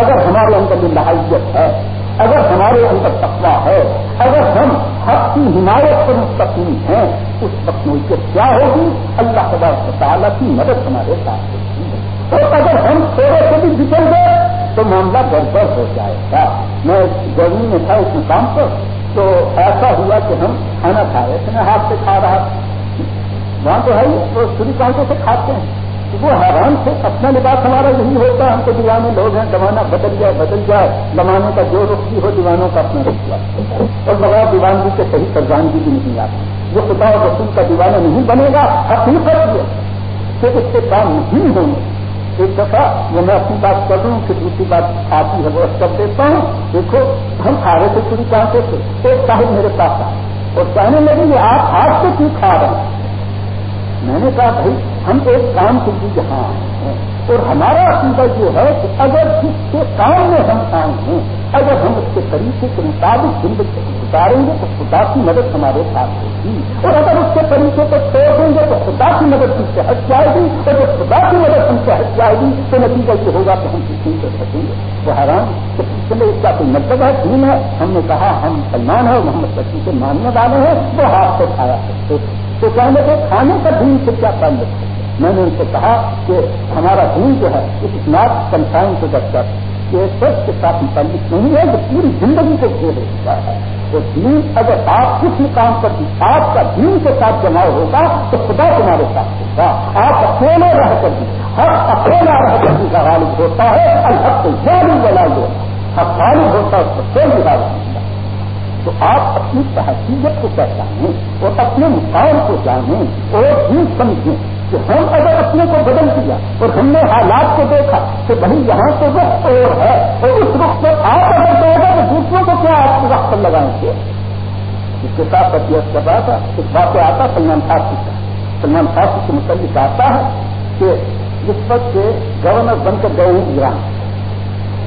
اگر ہمارے اندر یہ لحاظت ہے اگر ہمارے اندر تقوا ہے، اگر ہم حق کی حمایت پر مستقیم ہیں، اس وقت میں کیا ہوگی؟ اللہ تبار تعالیٰ کی مدد ہمارے ساتھ ہوتی ہے اور اگر ہم تھوڑے سے بھی بچل گئے، تو معاملہ گڑبڑ ہو جائے گا۔ میں گرمی میں تھا اس مقام پر، تو ایسا ہوا کہ ہم کھانا کھا رہے تھے، میں ہاتھ سے کھا رہا وہاں تو ہے وہ سوری کانٹوں سے کھاتے ہیں۔ وہ حیران سے اپنا لباس ہمارا یہی ہوتا ہم تو دیوانے لوگ ہیں، زمانہ بدل جائے بدل جائے زمانے کا جو رخ بھی ہو، دیوانوں کا اپنا رخ اور بغیر دیوانگی کے صحیح سرزانگی بھی نہیں آتی۔ جو خدا اور رسول کا دیوانہ نہیں بنے گا، حقیقت یہ کہ اس کے کام نہیں ہوں گے۔ ایک دفعہ وہ میں اپنی بات کر رہا ہوں، کہ دوسری بات آتی ہے، وہ کر دیتا ہوں۔ دیکھو، ہم کھا رہے تھے پوری کہاں سے ایک صاحب میرے پاس آئے اور کہنے لگے کہ آپ ہاتھ سے کیوں کھا رہے ہیں؟ میں نے کہا، بھائی ہم ایک کام کے لیے یہاں آئے ہیں اور ہمارا عقیدہ جو ہے کہ اگر جس کے کام میں ہم آئے ہیں، اگر ہم اس کے طریقے کے مطابق زندگی گزاریں گے، تو خدا کی مدد ہمارے ساتھ ہوگی۔ اور اگر اس کے طریقے کو چھوڑ دیں گے، تو خدا کی مدد ہم سے ہٹ جائے گی۔ اور جب خدا کی مدد ہم سے ہٹ جائے گی، تو نتیجہ یہ ہوگا کہ ہم کسی کر سکیں گے۔ وہ حیران کہ چلے اس کا کوئی مطلب ہے دین ہے ہم نے کہا ہم سلمان ہیں، محمد سچی کے ماننے والے ہیں، وہ ہاتھ سے کھایا کرتے تو کہنے کے کھانے کا دین سے کیا تعلق ہے؟ میں نے ان سے کہا کہ ہمارا دین جو ہے، اس ناٹ کنسائن سے بچہ کہ سچ کے ساتھ متعلق نہیں ہے جو پوری زندگی کو گھیرے ہوا ہے۔ تو دین اگر آپ کس مقام پر آپ کا دین کے ساتھ جماؤ ہوگا تو خدا تمہارے ساتھ ہوگا آپ اکیلے رہ کر بھی، ہر اکیلا رہ کر بھی غالب ہوتا ہے۔ الحق کو جاری بنا لو ہر غالب ہوتا ہے اس کو کوئی غالب نہیں تو آپ اپنی تحقیقت کو پہچانیں اور اپنے مقام کو جانیں۔ اور بھی سمجھیں۔ کہ ہم اگر اپنے کو بدل دیا اور ہم نے حالات کو دیکھا کہ بھائی یہاں تو رخ اور ہے اور اس رخ پر آپ اگر دو گا تو دوسروں کو کیا آپ کو وقت پر لگائیں گے؟ اس کے ساتھ ابیت کر رہا تھا ایک بات آتا سلمان فارسی کا سلمان فارسی کے متعلق آتا ہے کہ جس وقت کے گورنر بن کر گئے ہیں ایران،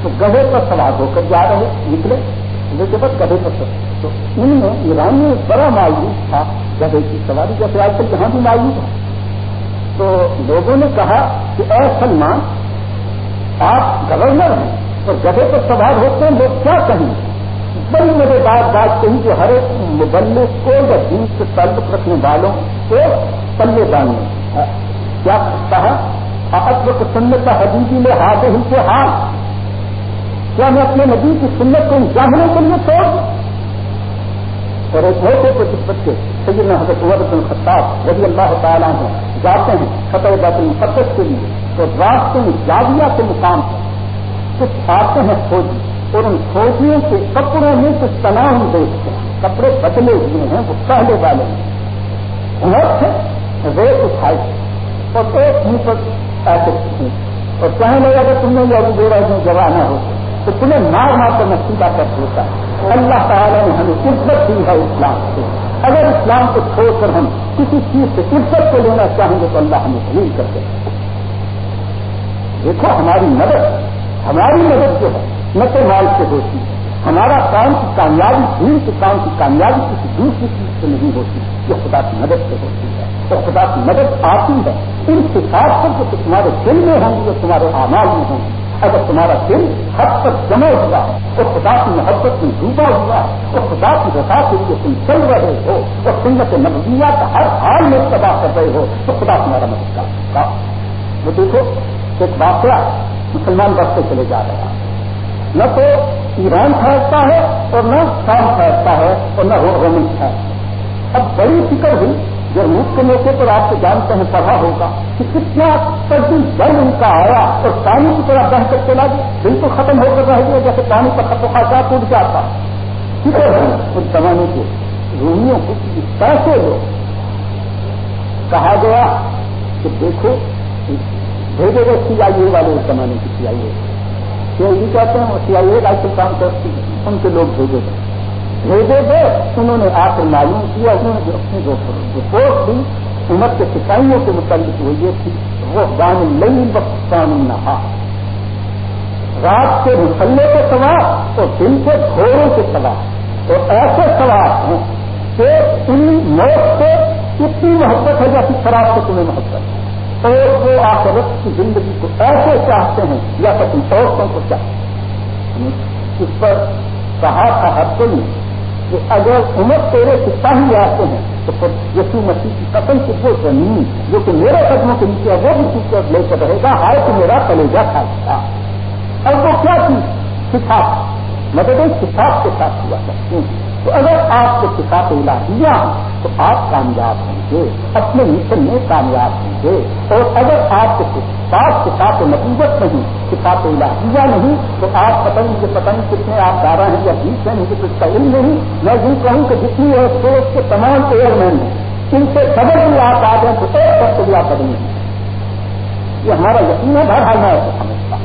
تو گڑھے پر سوار ہو کر جا رہے، نکلے کے بعد گدھے پر تو ان میں ایران میں بڑا مایوس تھا، گدھے کی سواری، جیسے آج کل جہاں بھی مایوس ہے تو لوگوں نے کہا کہ اے سلمان، آپ گورنر ہیں اور گدھے پر سوار ہوتے ہیں، لوگ کیا کہیں؟ بڑی مزے دار بات کہیں کہ ہر ایک مبلک کو یا دین سے تعلق رکھنے والوں کو پلے ڈالنے کیا کہا؟ آپ کو سنت کا حدیبی میں ہاتھ ہی کے ہاتھ کیا میں اپنے نبی کی سنت کو جاننے کے لیے چھوڑ اور ایک ہوتے تو جس بچے سیدنا حضرت عمر بن خطاب رضی اللہ تعالیٰ ہیں جاتے ہیں فتح بیت المقدس کے لیے، تو راستے میں جادیا کے مقام پر کچھ آتے ہیں فوجی، اور ان فوجیوں کے کپڑوں میں کچھ تناؤ دیکھتے ہیں۔ کپڑے بدلے ہوئے ہیں، وہ پہلے والے ہیں۔ عمر ریت اٹھائی۔ اور ایک منہ پر ایسے اور کہنے لگا کہ تم نے یہ ابھی دے جوانا ہو، تو تمہیں مار مار کر نصیبہ کر دیتا ہے۔ اللہ تعالیٰ نے ہمیں عزت دی ہے اسلام سے۔ اگر اسلام کو چھوڑ کر ہم کسی چیز سے عزت کو لینا چاہیں گے تو اللہ ہمیں دلیل کر دے دیکھو، ہماری مدد ہماری مدد جو ہے نہ تو مال سے ہوتی ہے۔ ہمارا کام کی کامیابی، دین کے کام کی کامیابی کسی دوسری چیز سے نہیں ہوتی یہ خدا کی مدد سے ہوتی ہے۔ تو خدا کی مدد آتی ہے۔ ان حساب سے جو تمہارے دل میں ہوں گے جو تمہارے آمال میں ہوں گے۔ اگر تمہارا دل حد تک جمع ہوا اور خدا کی محبت میں ڈوبا ہوا اور خدا کی رضا کے لیے تم چل رہے ہو اور سنت نبویہ کا ہر حال میں تباہ کر رہے ہو، تو خدا تمہارا مدد کرتا وہ دیکھو، ایک واقعہ مسلمان سے چلے جا رہا نہ تو ایران ٹھہرتا ہے اور نہ شام ٹھہرتا ہے اور نہ رومن ٹھہرتا اب بڑی فکر ہوئی جرموز کے موقع پر آپ کو جانتے ہیں پڑھا ہوگا کہ کتنا تجدید جل ان کا آیا اور پانی کی طرح بہ کر چلا گیا۔ دل تو ختم ہو کر رہ گیا، جیسے پانی کا خط خاصا ٹوٹ جاتا۔ فکر ہے اس زمانے کے رومیوں کو پیسے لو کہا گیا کہ دیکھو، بھیجے گئے سی آئی اے والے اس زمانے کی سی آئی اے یہ کہتے ہیں سی آئی اے رائٹ کام کرتی ان کے لوگ بھیجے گئے۔ بھیجے گئے انہوں نے آ کر معلوم کیا، انہوں نے اپنی رپورٹ دی، امت کے سپاہیوں کے متعلق وہ یہ تھی، وہ گان لئی وقت قانون نہا رات کے مسلے کے سوار اور دن کے گھوڑوں کے سوار۔ اور ایسے سوار ہیں کہ ان موت سے اتنی محبت ہے جیسی شراب سے تمہیں محبت ہے۔ اور وہ آخرت کی زندگی کو ایسے چاہتے ہیں، یا اپنی عورتوں کو چاہتے ہیں۔ یعنی اس پر کہا تھا ہر کوئی کہ اگر عمر تیرے سپاہی آتے ہیں تو پھر یسو مسیح کی قتل سے وہ زمین جو کہ میرے قدموں کے نیچے وہ بھی چیز لے کر رہے گا آئے تو میرا کلیجا تھا اور وہ کیا چیز؟ کتاب۔ مدد کتاب کے ساتھ ہوا کرتی ہیں تو اگر آپ کو کتاب الہیہ تو آپ کامیاب ہوں گے، اپنے مشن میں کامیاب ہوں گے۔ اور اگر آپ کو پاس کتاب نتیجت نہیں، کتاب الہیہ نہیں، تو آپ پتہ نہیں کہ پتہ نہیں کتنے آپ بارہ ہیں یا بیس ہیں، مجھے کچھ علم نہیں۔ میں یوں کہوں کہ جتنی ہے سوچ کے تمام ایئر مین ہیں۔ ان سے خبر بھی آپ آ جائیں تو ایک وقت بھی آپ بدنی یہ ہمارا یقین ہے، بہرحال میں ایسا سمجھتا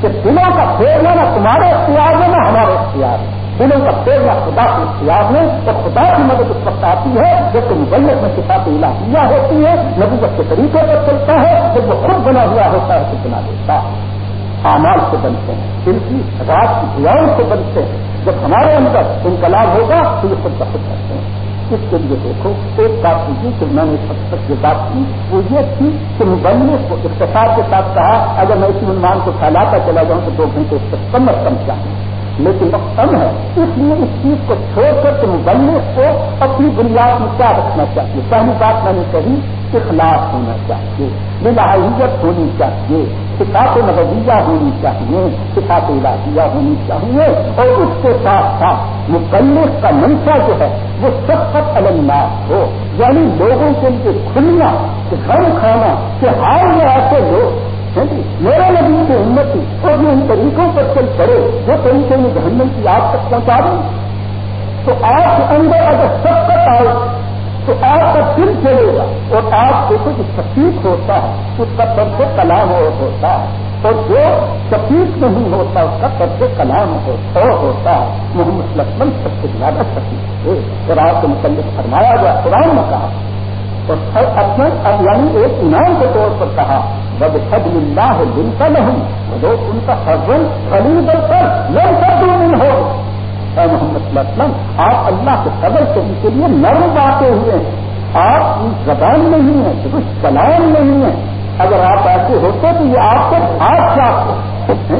کہ دنوں کا پھیرنا نہ تمہارے اختیار میں، نہ ہمارے اختیار میں۔ دلوں کا پھیرنا خدا کے اختیار میں اور خدا کی مدد اس وقت آتی ہے جبکہ مبیت میں کتاب الہیہ ہوتی ہے، نبوت کے طریقے پر چلتا ہے، جب وہ خود بنا ہوا ہوتا ہے تو بنا دیتا ہے۔ آمال سے بنتے ہیں، دل کی رات کی دعاؤں سے بنتے ہیں۔ جب ہمارے اندر انقلاب ہوگا تو یہ خود بخود کرتے ہیں۔ اس کے لیے دیکھو، ایک بات کیجیے کہ میں نے سب تک یہ بات کی، وہ یہ تھی کہ مبنی کو اختصار کے ساتھ کہا، اگر میں اسی عنوان کو پھیلاتا چلا جاؤں تو دو گھنٹے اس پر کم از کم چاہیے لیکن وقت کم ہے اس لیے اس چیز کو چھوڑ کر تم بننے کو اپنی بنیاد میں کیا رکھنا چاہیے؟ پہلی بات میں نے کہی اخلاق ہونا چاہیے، بلاحیت ہونی چاہیے کتاب نبویہ ہونی چاہیے کتاب الہیہ ہونی چاہیے، اور اس کے ساتھ ساتھ مکلف کا منشا جو ہے، وہ سب سخت المناس ہو۔ یعنی لوگوں کے لیے کھلنا گھر کھانا، کہ ہار میں ایسے لوگ ہاں جی، میرا نبی کی ہمت تھی اور ان طریقوں پر چل پڑے جو طریقے میں جہنم کی آپ تک پہنچا دیں تو آپ کے اندر اگر سب آئے تو آپ کا دل چلے گا، اور آپ دیکھو جو شفیق ہوتا ہے، اس کا سب سے کلام اور ہوتا ہے۔ اور جو شفیق نہیں ہوتا، اس کا سب سے کلام اور ہوتا ہے۔ محمد لکشمن سب سے زیادہ شفیق ہے اور آپ کے متعلق فرمایا گیا قرآن میں کہا۔ اور اپنے یعنی ایک انعام کے طور پر کہا۔ بد حد اللہ دل کا نہیں وہ ان کا حضن خلیل بل کر لڑ کر دو ہو اے محمد صلی وسلم، آپ اللہ کے قدر سے ان کے لیے نرم باتے ہوئے ہیں۔ آپ کی زبان نہیں ہے درست کلام نہیں ہے اگر آپ ایسے ہوتے تو یہ آپ کو ہاتھ چاہتے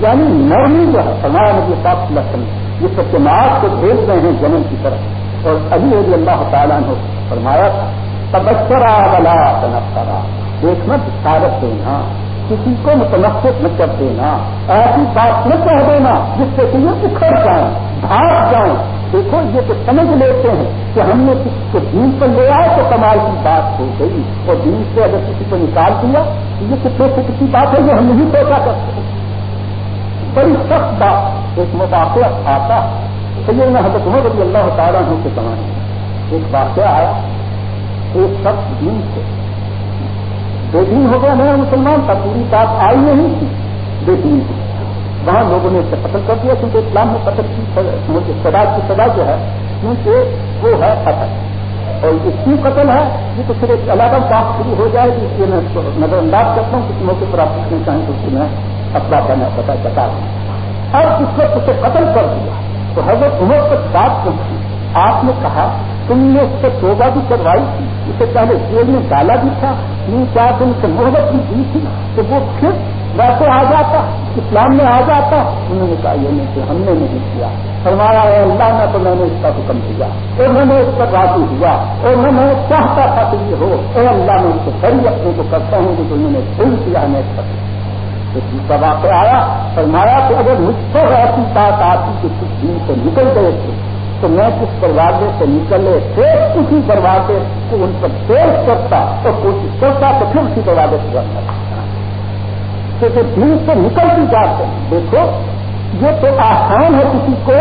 یعنی نرمی جو ہے سمایا نبی صاحب صلی یہ سب جماعت کو بھیج رہے ہیں جنم کی طرف۔ اور ابھی رضی اللہ تعالیٰ نے فرمایا تھا تبصرا ولا تنفرا۔ دیکھنا بشارت دینا کسی کو متنفر نہ کر دینا۔ ایسی بات نہ کہہ دینا جس سے کہ یہ اکھڑ جائیں، بھاگ جائیں۔ دیکھو، یہ تو سمجھ لیتے ہیں کہ ہم نے کسی کو دین پر لے آئے تو کمال کی بات ہو گئی۔ اور دین سے اگر کسی کو نکال دیا، تو یہ کتنے سے کسی بات ہے جو ہم نہیں سوچا کرتے بڑی سخت بات۔ ایک مواقع آتا تو یہ میں حضرت عمر رضی اللہ تعالیٰ ہوں کے زمانے ایک واقعہ آیا۔ ایک شخص دین سے بے دین ہو گیا نیا مسلمان تھا پوری بات آئی نہیں تھی۔ بے دین کی وہاں لوگوں نے اسے قتل کر دیا، کیونکہ اسلام میں قتل کی سدا کی سدا جو ہے، کیونکہ وہ ہے قتل۔ اور یہ کیوں قتل ہے؟ یہ تو پھر ایک علیحدہ بات شروع ہو جائے گی، اس لیے میں نظر انداز کرتا ہوں، کسی موقع پر آپ پوچھنا چاہیں تو اس میں اپنا کرنا پتا بتا اور اس وقت اسے قتل کر دیا۔ تو حضرت عمر تک بات پہنچی آپ نے کہا تم نے اس سے توبہ بھی کروائی تھی۔ اسے پہلے جیل میں ڈالا بھی تھا۔ تین چار دن سے محبت بھی دی تھی تو وہ پھر ویسے آ جاتا، اسلام میں آ جاتا۔ انہوں نے کہا، یہ نہیں کہ ہم نے نہیں کیا۔ فرمایا ہے اللہ نے تو میں نے اس کا حکم دیا، اور میں نے اس پر راضی ہوا، اور میں نے چاہتا تھا کہ یہ ہو۔ اور اللہ، میں اس کو بڑی اپنے کو کرتا ہوں کہ انہوں نے بھول کیا میں اس پر۔ دوسرا واقع آیا۔ فرمایا کہ اگر مجھ سے ایسی بات آتی کہ کچھ دن سے نکل گئے تھے تو میں کس دروازے سے نکلے تھے اسی دروازے کو ان پر پیش کرتا اور کوشش کرتا تو پھر اسی دروازے سے رکھتا کہ دل سے نکل بھی جاتے ہیں دیکھو، یہ تو آسان ہے کسی کو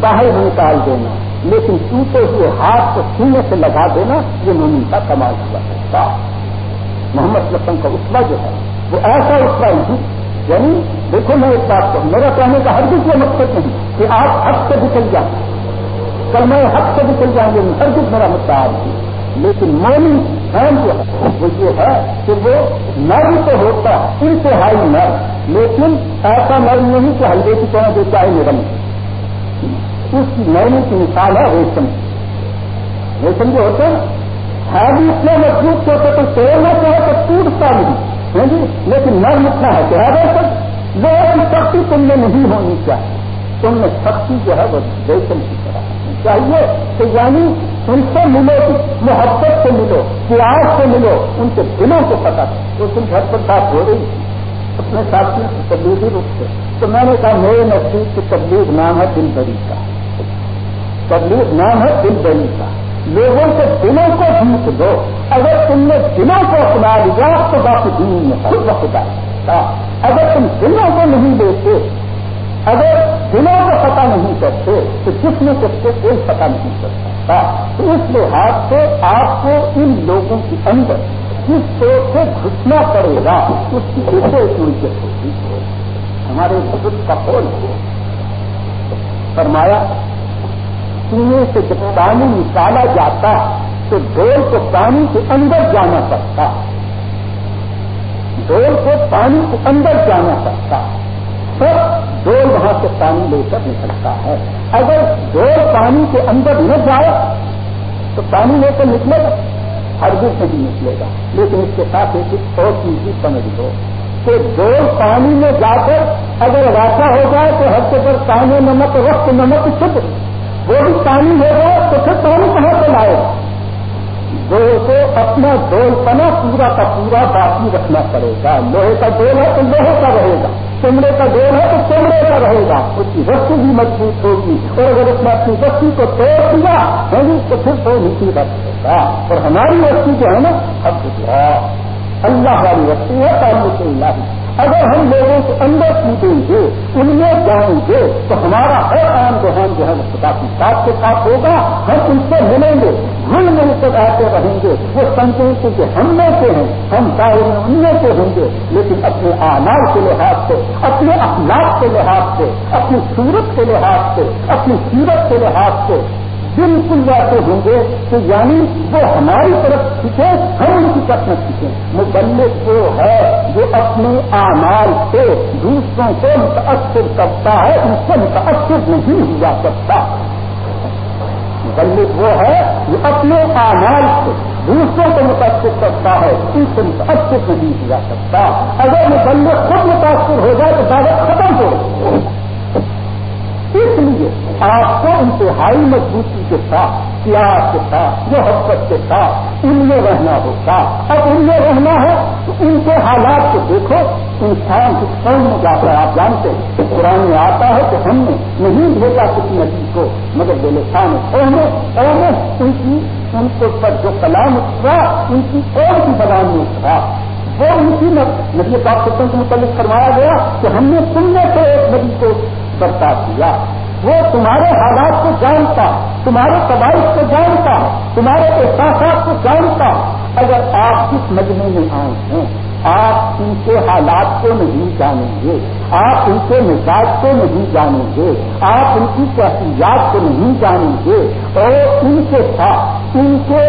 باہر نکال دینا، لیکن ٹوٹے ہوئے ہاتھ کو سینے سے لگا دینا، یہ مومن کا کمال ہوا۔ ہے محمد لسن کا اسوا جو ہے، وہ ایسا اسوا نہیں۔ یعنی دیکھو میں ایک بات کہوں، میرا کہنے کا ہر یہ مقصد نہیں کہ آپ حق سے نکل جائیں۔ کل میں حق سے نکل جائیں گے، ہر کچھ میرا مدعا ہے۔ لیکن مومن فین جو ہے، وہ یہ ہے کہ وہ نرم تو ہوتا انتہائی نرم، لیکن ایسا نرم نہیں کہ ہلدے کی طرح جو چاہے نرم۔ اس کی نرمی کی مثال ہے ریشم۔ ریشم جو ہوتے ہیں ہے بھی اتنے مضبوط ہوتے تو توڑنا چاہے تو ٹوٹتا نہیں۔ جی لیکن نرم اتنا ہے کہ ریشم وہ سختی تم میں نہیں ہونی چاہیے۔ تم میں سختی جو ہے وہ ریشم کی طرح چاہیے۔ کہ یعنی ان سے ملو، محبت سے ملو، پیار سے ملو، ان کے دلوں کو پتا وہ تم گھر پر بات ہو رہی تھی اپنے ساتھیوں کی تبلیغی روپ سے۔ تو میں نے کہا، میرے نزدیک کی تبلیغ نام ہے دل بری کا۔ تبلیغ نام ہے دل بری کا۔ لوگوں کے دلوں کو جیت دو۔ اگر تم نے دلوں کو اپنا لیا تو باقی دین میں خود وقت ہاں۔ اگر تم دلوں کو نہیں دیتے اگر دلوں کو پتا نہیں کرتے، تو جس میں سے کوئی پتا نہیں کر سکتا ہاں۔ تو اس لحاظ سے آپ کو ان لوگوں کے اندر جس سوچ سے گھسنا پڑے گا، اس کی ایسے ضرورت ہوگی ہمارے بزرگ کا قول فرمایا کنویں سے جب پانی نکالا جاتا تو ڈول کو پانی کے اندر جانا پڑتا ڈول کو پانی کے اندر جانا پڑتا سب ڈول وہاں سے پانی لے کر نکلتا ہے۔ اگر ڈول پانی کے اندر نہ جائے، تو پانی لے کر نکلے گا۔ ہر دن سے بھی نکلے گا۔ لیکن اس کے ساتھ ایک اور چیز بھی سمجھ لو کہ ڈول پانی میں جا کر اگر ویسا ہو جائے تو ہر جگہ پانی نمک وقت نمک چھپ وہ بھی پانی ہو تو پھر پانی کہاں سے لائے؟ گا کو اپنا ڈول پنا پورا کا پورا باقی رکھنا پڑے گا۔ لوہے کا ڈول ہے تو لوہے کا رہے گا۔ چمڑے کا ڈول ہے تو چمڑے کا رہے گا۔ اس کی رسی بھی مضبوط ہوگی۔ اور اگر اس نے اپنی رسی کو توڑ دیا تو پھر تو نیچے رکھ دے گا اور ہماری رسی جو ہے نا، اب اللہ والی رسی ہے تعلق اللہ اگر ہم لوگوں کے اندر کودیں گے ان میں جائیں گے، تو ہمارا ہر عام دہان جو ہے، وہ خدا کی ساتھ کے ساتھ ہوگا۔ ہم ان سے ملیں گے گل مل کر آتے رہیں گے۔ وہ سمجھیں کہ ہم میں سے ہیں، ہم ظاہر ان میں سے ہوں گے۔ لیکن اپنے آنار کے لحاظ سے، اپنے اخلاق کے لحاظ سے، اپنی صورت کے لحاظ سے، اپنی سیرت کے لحاظ سے بالکل ویسے ہوں گے کہ یعنی وہ ہماری طرف سیکھے ہم ان کی طرف نہ سیکھیں۔ مبلک وہ ہے جو اپنے آمال سے دوسروں کو متاثر کرتا ہے، ان سے متاثر نہیں ہوا کرتا۔ مبلک وہ ہے جو اپنے آمال سے دوسروں کو متاثر کرتا ہے، ان سے متاثر نہیں ہوا سکتا اگر مبلک خود متاثر ہو جائے تو دعوت ختم ہو۔ اس لیے آپ کو انتہائی مضبوطی کے ساتھ پیار کے ساتھ، محبت کے ساتھ، ان میں رہنا ہوتا۔ اب ان میں رہنا ہے تو ان کے حالات کو دیکھو۔ انسان کی قوم میں جا کر آپ جانتے ہیں۔ قرآن میں آتا ہے کہ ہم نے نہیں بھیجا کسی نبی کو، مگر بے لسان قومیں ان کی ان کے اوپر جو کلام اترا ان کی اور کی بدان میں اترا وہ ان کی نبی پاک کے متعلق فرمایا گیا کہ ہم نے سننے سے ایک نبی کو برتا دیا وہ تمہارے حالات کو جانتا، تمہارے قبائل کو جانتا، تمہارے احساسات کو جانتا۔ اگر آپ کس مجمے میں آئے ہیں، آپ ان کے حالات کو نہیں جانیں گے۔ آپ ان کے مزاج کو نہیں جانیں گے، آپ ان کی کیفیات کو نہیں جانیں گے، اور ان کے ساتھ، ان کے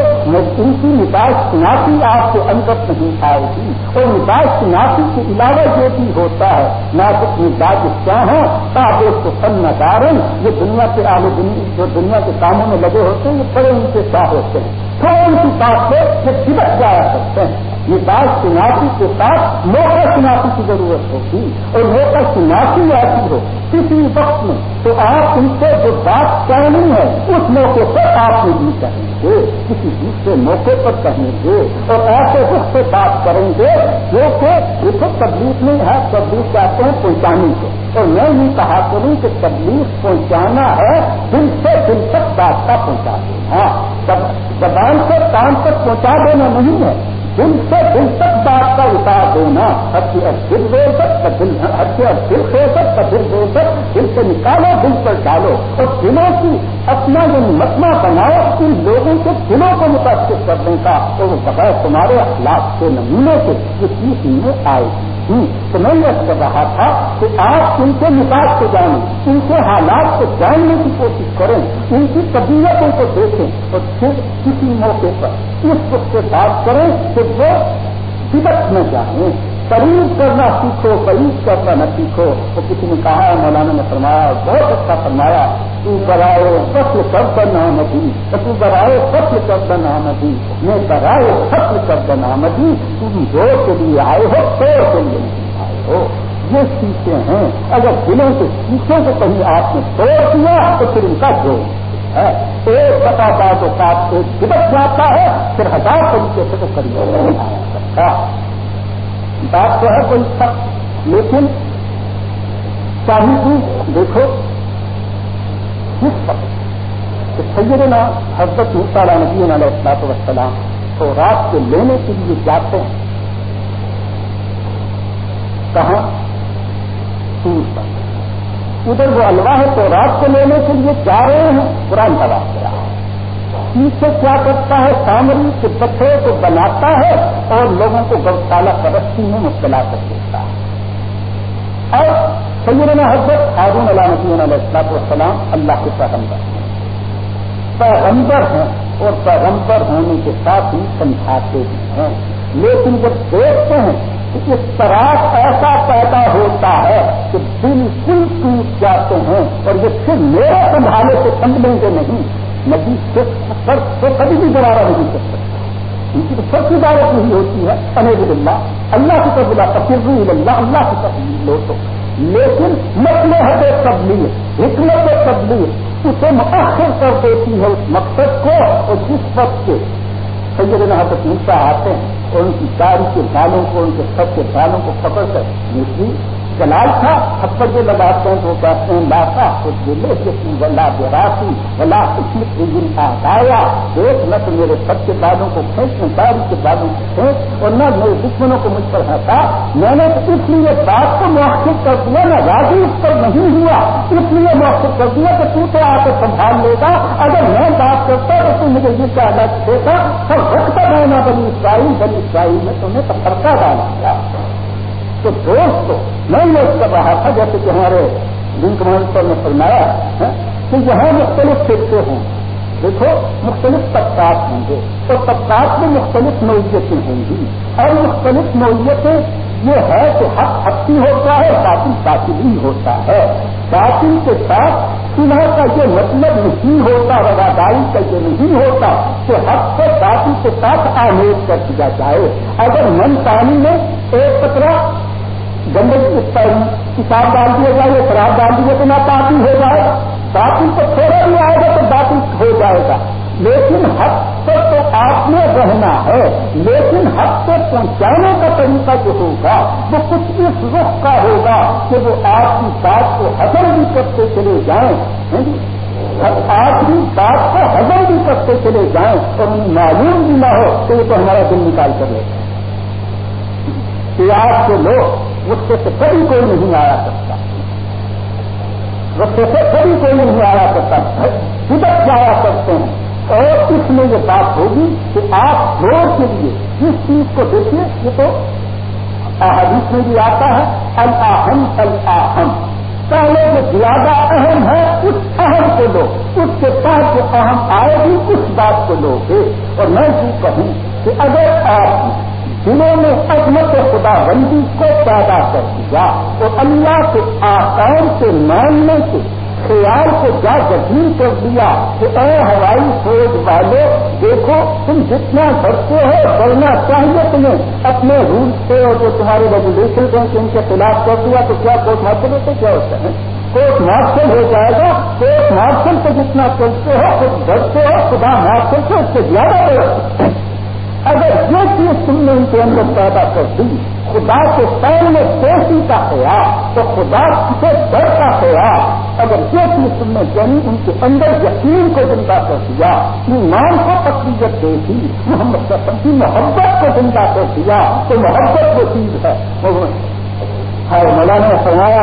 ان کی مزاج شناسی آپ کے اندر نہیں آئے گی، اور مزاج شناسی کے علاوہ جو بھی ہوتا ہے نہ صرف مزاج کیا ہے تاکہ کو فن دارن یہ دنیا کے آگے جو دنیا کے کاموں میں لگے ہوتے ہیں یہ بڑے ان کے کیا ہوتے ہیں۔ تھوڑی ان کی بات سے یہ سبق جایا کرتے ہیں۔ یہ بات شناسی کے ساتھ موقع شناسی کی ضرورت ہوگی اور موقع شناسی ایسی ہو کسی وقت میں، تو آپ ان سے جو بات کہنی ہے اس موقع پر آپ نہیں کہیں گے، کسی دوسرے موقع پر کہیں گے، اور ایسے وقت سے بات کریں گے جو کہ دیکھو تبلیغ نہیں ہے، تبلیغ چاہتے ہیں؟ پہنچانے کو۔ اور میں یہ کہا کروں کہ تبلیغ پہنچانا ہے، دل سے دل تک بات کا پہنچا دینا ہاں، زبان سے کام تک پہنچا دینا نہیں ہے۔ دل سے دل تک بات کا اتار دینا، ہر کی اب دل دو تک دل ہر کی اب دل دو تک دل دو سک دل سے نکالو، دل پر ڈالو۔ اور دلوں کی اپنا جو متما بناؤ، ان لوگوں کے دلوں کو متاثر کرنے کا اور بغیر تمہارے اخلاق کے نمونے سے یہ چیز میں آئے۔ گی جی، تو میں یہ کر رہا تھا کہ آپ ان کے مزاج کو جانیں، ان کے حالات کو جاننے کی کوشش کریں، ان کی طبیعتوں کو دیکھیں اور پھر کسی موقع پر اس وقت سے بات کریں کہ وہ سبق میں جائیں۔ قریب کرنا سیکھو قریب کرنا نہ سیکھو۔ تو کسی نے کہا ہے مولانا نے فرمایا، بہت اچھا فرمایا، تو برائے فصل کر کر نامدی تو برائے فصل کر کر نامدی میں برائے فصل کر کر نامدی تم دو کے لیے آئے ہو توڑ کے لیے نہیں آئے ہو۔ یہ سیکھتے ہیں۔ اگر دلوں کے سیکھوں کو کہیں آپ نے توڑ دیا، تو پھر ان کا جو ہے۔ ایک پتا پا تو ایک دبک جاتا ہے، پھر ہزار طریقے سے تو قریب نہیں آیا سکتا بات تو ہے کوئی سخت، لیکن چاہیے کہ دیکھو جس وقت کہ سیدنا حضرت مصالح نبی علیہ السلاط وسلام تو رات کو لینے کے لیے جاتے ہیں، کہاں؟ سور پر۔ ادھر وہ الواح تو رات کو لینے کے لیے جا رہے ہیں، قرآن کا بات کرا پیچھے کیا کرتا ہے؟ سامری کے بچے کو بناتا ہے اور لوگوں کو گوشالہ پرستی میں مبتلا کر دیتا ہے۔ اور سیدنا حضرت ہارون علیہ نبی علیہ السلاط والسلام اللہ کے پیغمبر ہیں۔ پیغمبر ہیں اور پیغمبر ہونے کے ساتھ ہی سمجھاتے بھی ہیں۔ لیکن جب دیکھتے ہیں کہ اس طرح ایسا پیدا ہوتا ہے کہ بالکل ٹوٹ جاتے ہیں اور یہ پھر میرے سنبھالے سے سمجھیں گے نہیں۔ نبی سر تو کبھی بھی گوارا نہیں کر سکتا۔ ان کی تو سب کی عبادت نہیں ہوتی ہے انیب اللہ۔ اللہ کی طرف اللہ تفریح اللہ اللہ کی طرف لو تو لیکن مسلحت تبلیغ، حکمت تبلیغ، اسے متاثر کر دیتی ہے اس مقصد کو اور جس وقت کے سیدنا حضرت موسا آتے ہیں اور ان کی داری کے بالوں کو، ان کے سب کے بالوں کو پکڑ کر نکلی جلال تھا تھپڑ جو لگاتے ہیں تو کہتے ہیں لاتا کچھ دلے سے ولا براسی ولا قسمت دن کا ہٹایا ایک نہ تو میرے سب کے بالوں کو کھینچ داری کے بالوں کو کھینچ، اور نہ میرے دشمنوں کو مجھ پر ہٹا میں نے اس لیے بات کو مؤخر کر دیا نہ راضی اس پر نہیں ہوا۔ اس لیے مؤخر کر دیا کہ تو تو آ کے سنبھال لے گا۔ اگر میں بات کرتا تو تم مجھے یہ کیا الگ دیتا سب وقت رہنا بنی اسرائیل بنی اسرائیل میں تمہیں تفرقہ ڈالا۔ گیا تو میں یہ کر رہا تھا، جیسے کہ ہمارے دن کمان پر نے فرمایا کہ یہاں مختلف فرقے ہوں۔ دیکھو، مختلف طبقات ہوں گے۔ تو طبقات میں مختلف نوعیتیں ہوں گی۔ اور مختلف نوعیتیں یہ ہے کہ حق حقی ہوتا ہے، باطل باطل ہی ہوتا ہے۔ باطل کے ساتھ سنہ کا یہ مطلب نہیں ہوتا، رواداری کا یہ نہیں ہوتا کہ حق کو باطل کے ساتھ آمیز کر دیا جائے۔ اگر من پانی میں ایک پترا گندگی کتاب ڈال دیا جائے یا شراب ڈال دیے تو نہ باقی ہو جائے گا باقی تو تھوڑا بھی آئے گا تو باقی ہو جائے گا۔ لیکن حق پر تو آپ نے رہنا ہے، لیکن حق سے پہنچانے کا طریقہ جو ہوگا، وہ کچھ اس رخ کا ہوگا کہ وہ آپ کی بات کو حضر بھی کرتے چلے جائیں۔ ہاں جی؟ آپ کی بات کو حضر بھی کرتے چلے جائیں اور انہیں معلوم بھی نہ ہو تو یہ تو ہمارا دل نکال کر لے کہ آپ کے لوگ غصے سے کبھی کوئی نہیں آیا کرتا غصے سے کبھی کوئی نہیں آیا کرتا بدت جایا کرتے ہیں۔ اور اس میں یہ بات ہوگی کہ آپ روز کے لیے جس چیز کو دیکھیے، یہ تو احادیث میں بھی آتا ہے الاحم الاحم پہلے جو زیادہ اہم ہے، اس اہم کو لو اس کے پاس جو اہم آئے گی، اس بات کو لو گے اور میں یہ کہوں کہ اگر آپ جنہوں نے عظمت خدا بندی کو پیدا کر دیا تو اللہ کے آکام کے ماننے کے خیال کو جا جزیر کر دیا کہ اے ہوائی فوج والے دیکھو، تم جتنا ڈرتے ہو، ڈرنا چاہیے تمہیں۔ اپنے رول سے اور جو تمہارے ریگولیشن ہیں ان کے خلاف کر دیا، تو کیا کوٹ مارشل ہوتے، کیا ہوتا ہے کوٹ مارشل ہو جائے گا۔ کوٹ مارشل سے جتنا چلتے ہو کچھ ڈرتے ہو، خدا مارشل سے اس سے زیادہ ڈر اگر یہ چیز تم نے ان کے اندر پیدا کر دی خدا کے سامنے پیشی کا خیال تو خدا سے ڈر کا خیال اگر یہ چیز تم نے یعنی ان کے اندر یقین کو زندہ کر دیا، ایمان کو تقریبت دے دی، محمد کی محبت کو زندہ کر دیا، تو محبت وہ چیز ہے۔ مولانا نے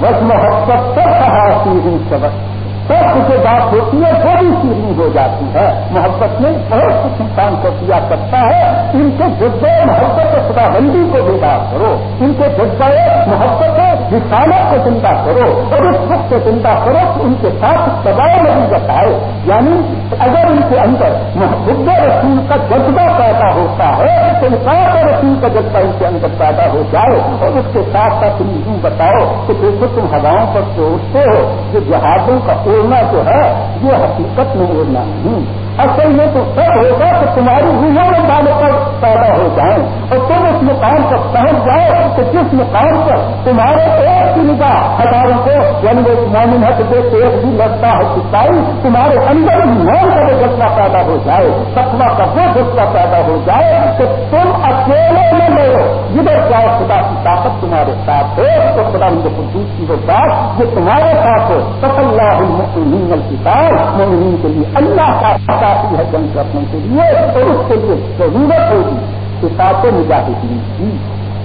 بس محبت سب کہا سی سبق. سب جو بات ہوتی ہے، وہ بھی ہو جاتی ہے۔ محبت میں بہت کچھ انسان کو کیا کرتا ہے۔ ان کے جذبے محبت خدا بندی کو بیدار کرو۔ ان کے جذبے محبت رسالت کو چنتا کرو۔ اور اس وقت کو چنتا کرو کہ ان کے ساتھ سبائے نہیں بتائے۔ یعنی اگر ان کے اندر محبت رسول کا جذبہ پیدا ہوتا ہے تو انسان رسول کا جذبہ ان کے اندر پیدا ہو جائے اور اس کے ساتھ ساتھ تم یوں بتاؤ کہ دیکھو تم ہواؤں پر اٹھتے ہو، جو جہازوں کا اڑنا جو ہے یہ حقیقت میں اڑنا نہیں۔ اصل میں تو سب ہوگا کہ تمہاری روحوں میں بالوں پر پیدا ہو جائیں اور تم اس مقام پر پہنچ جاؤ کہ جس مقام پر تمہارے ایک کی نگاہ ہزاروں کو یعنی وہ مومن ہے تو ایک بھی لگتا ہے سپاہی تمہارے اندر مان کا وہ جذبہ پیدا ہو جائے سپنا کا وہ جذبہ پیدا ہو جائے کہ تم اکیلے میں لو جدھر جاؤ خدا کی طاقت تمہارے ساتھ ہو، تو خدا ان کو کی وہ بات جو تمہارے ساتھ ہو۔ سب اللہ المکمل کتاب مومنین کے لیے اللہ کا آتی ہے جنگ کرنے کے لیے، تو اس کے لیے ضرورت ہوگی۔ کتاب مجاہدین کی۔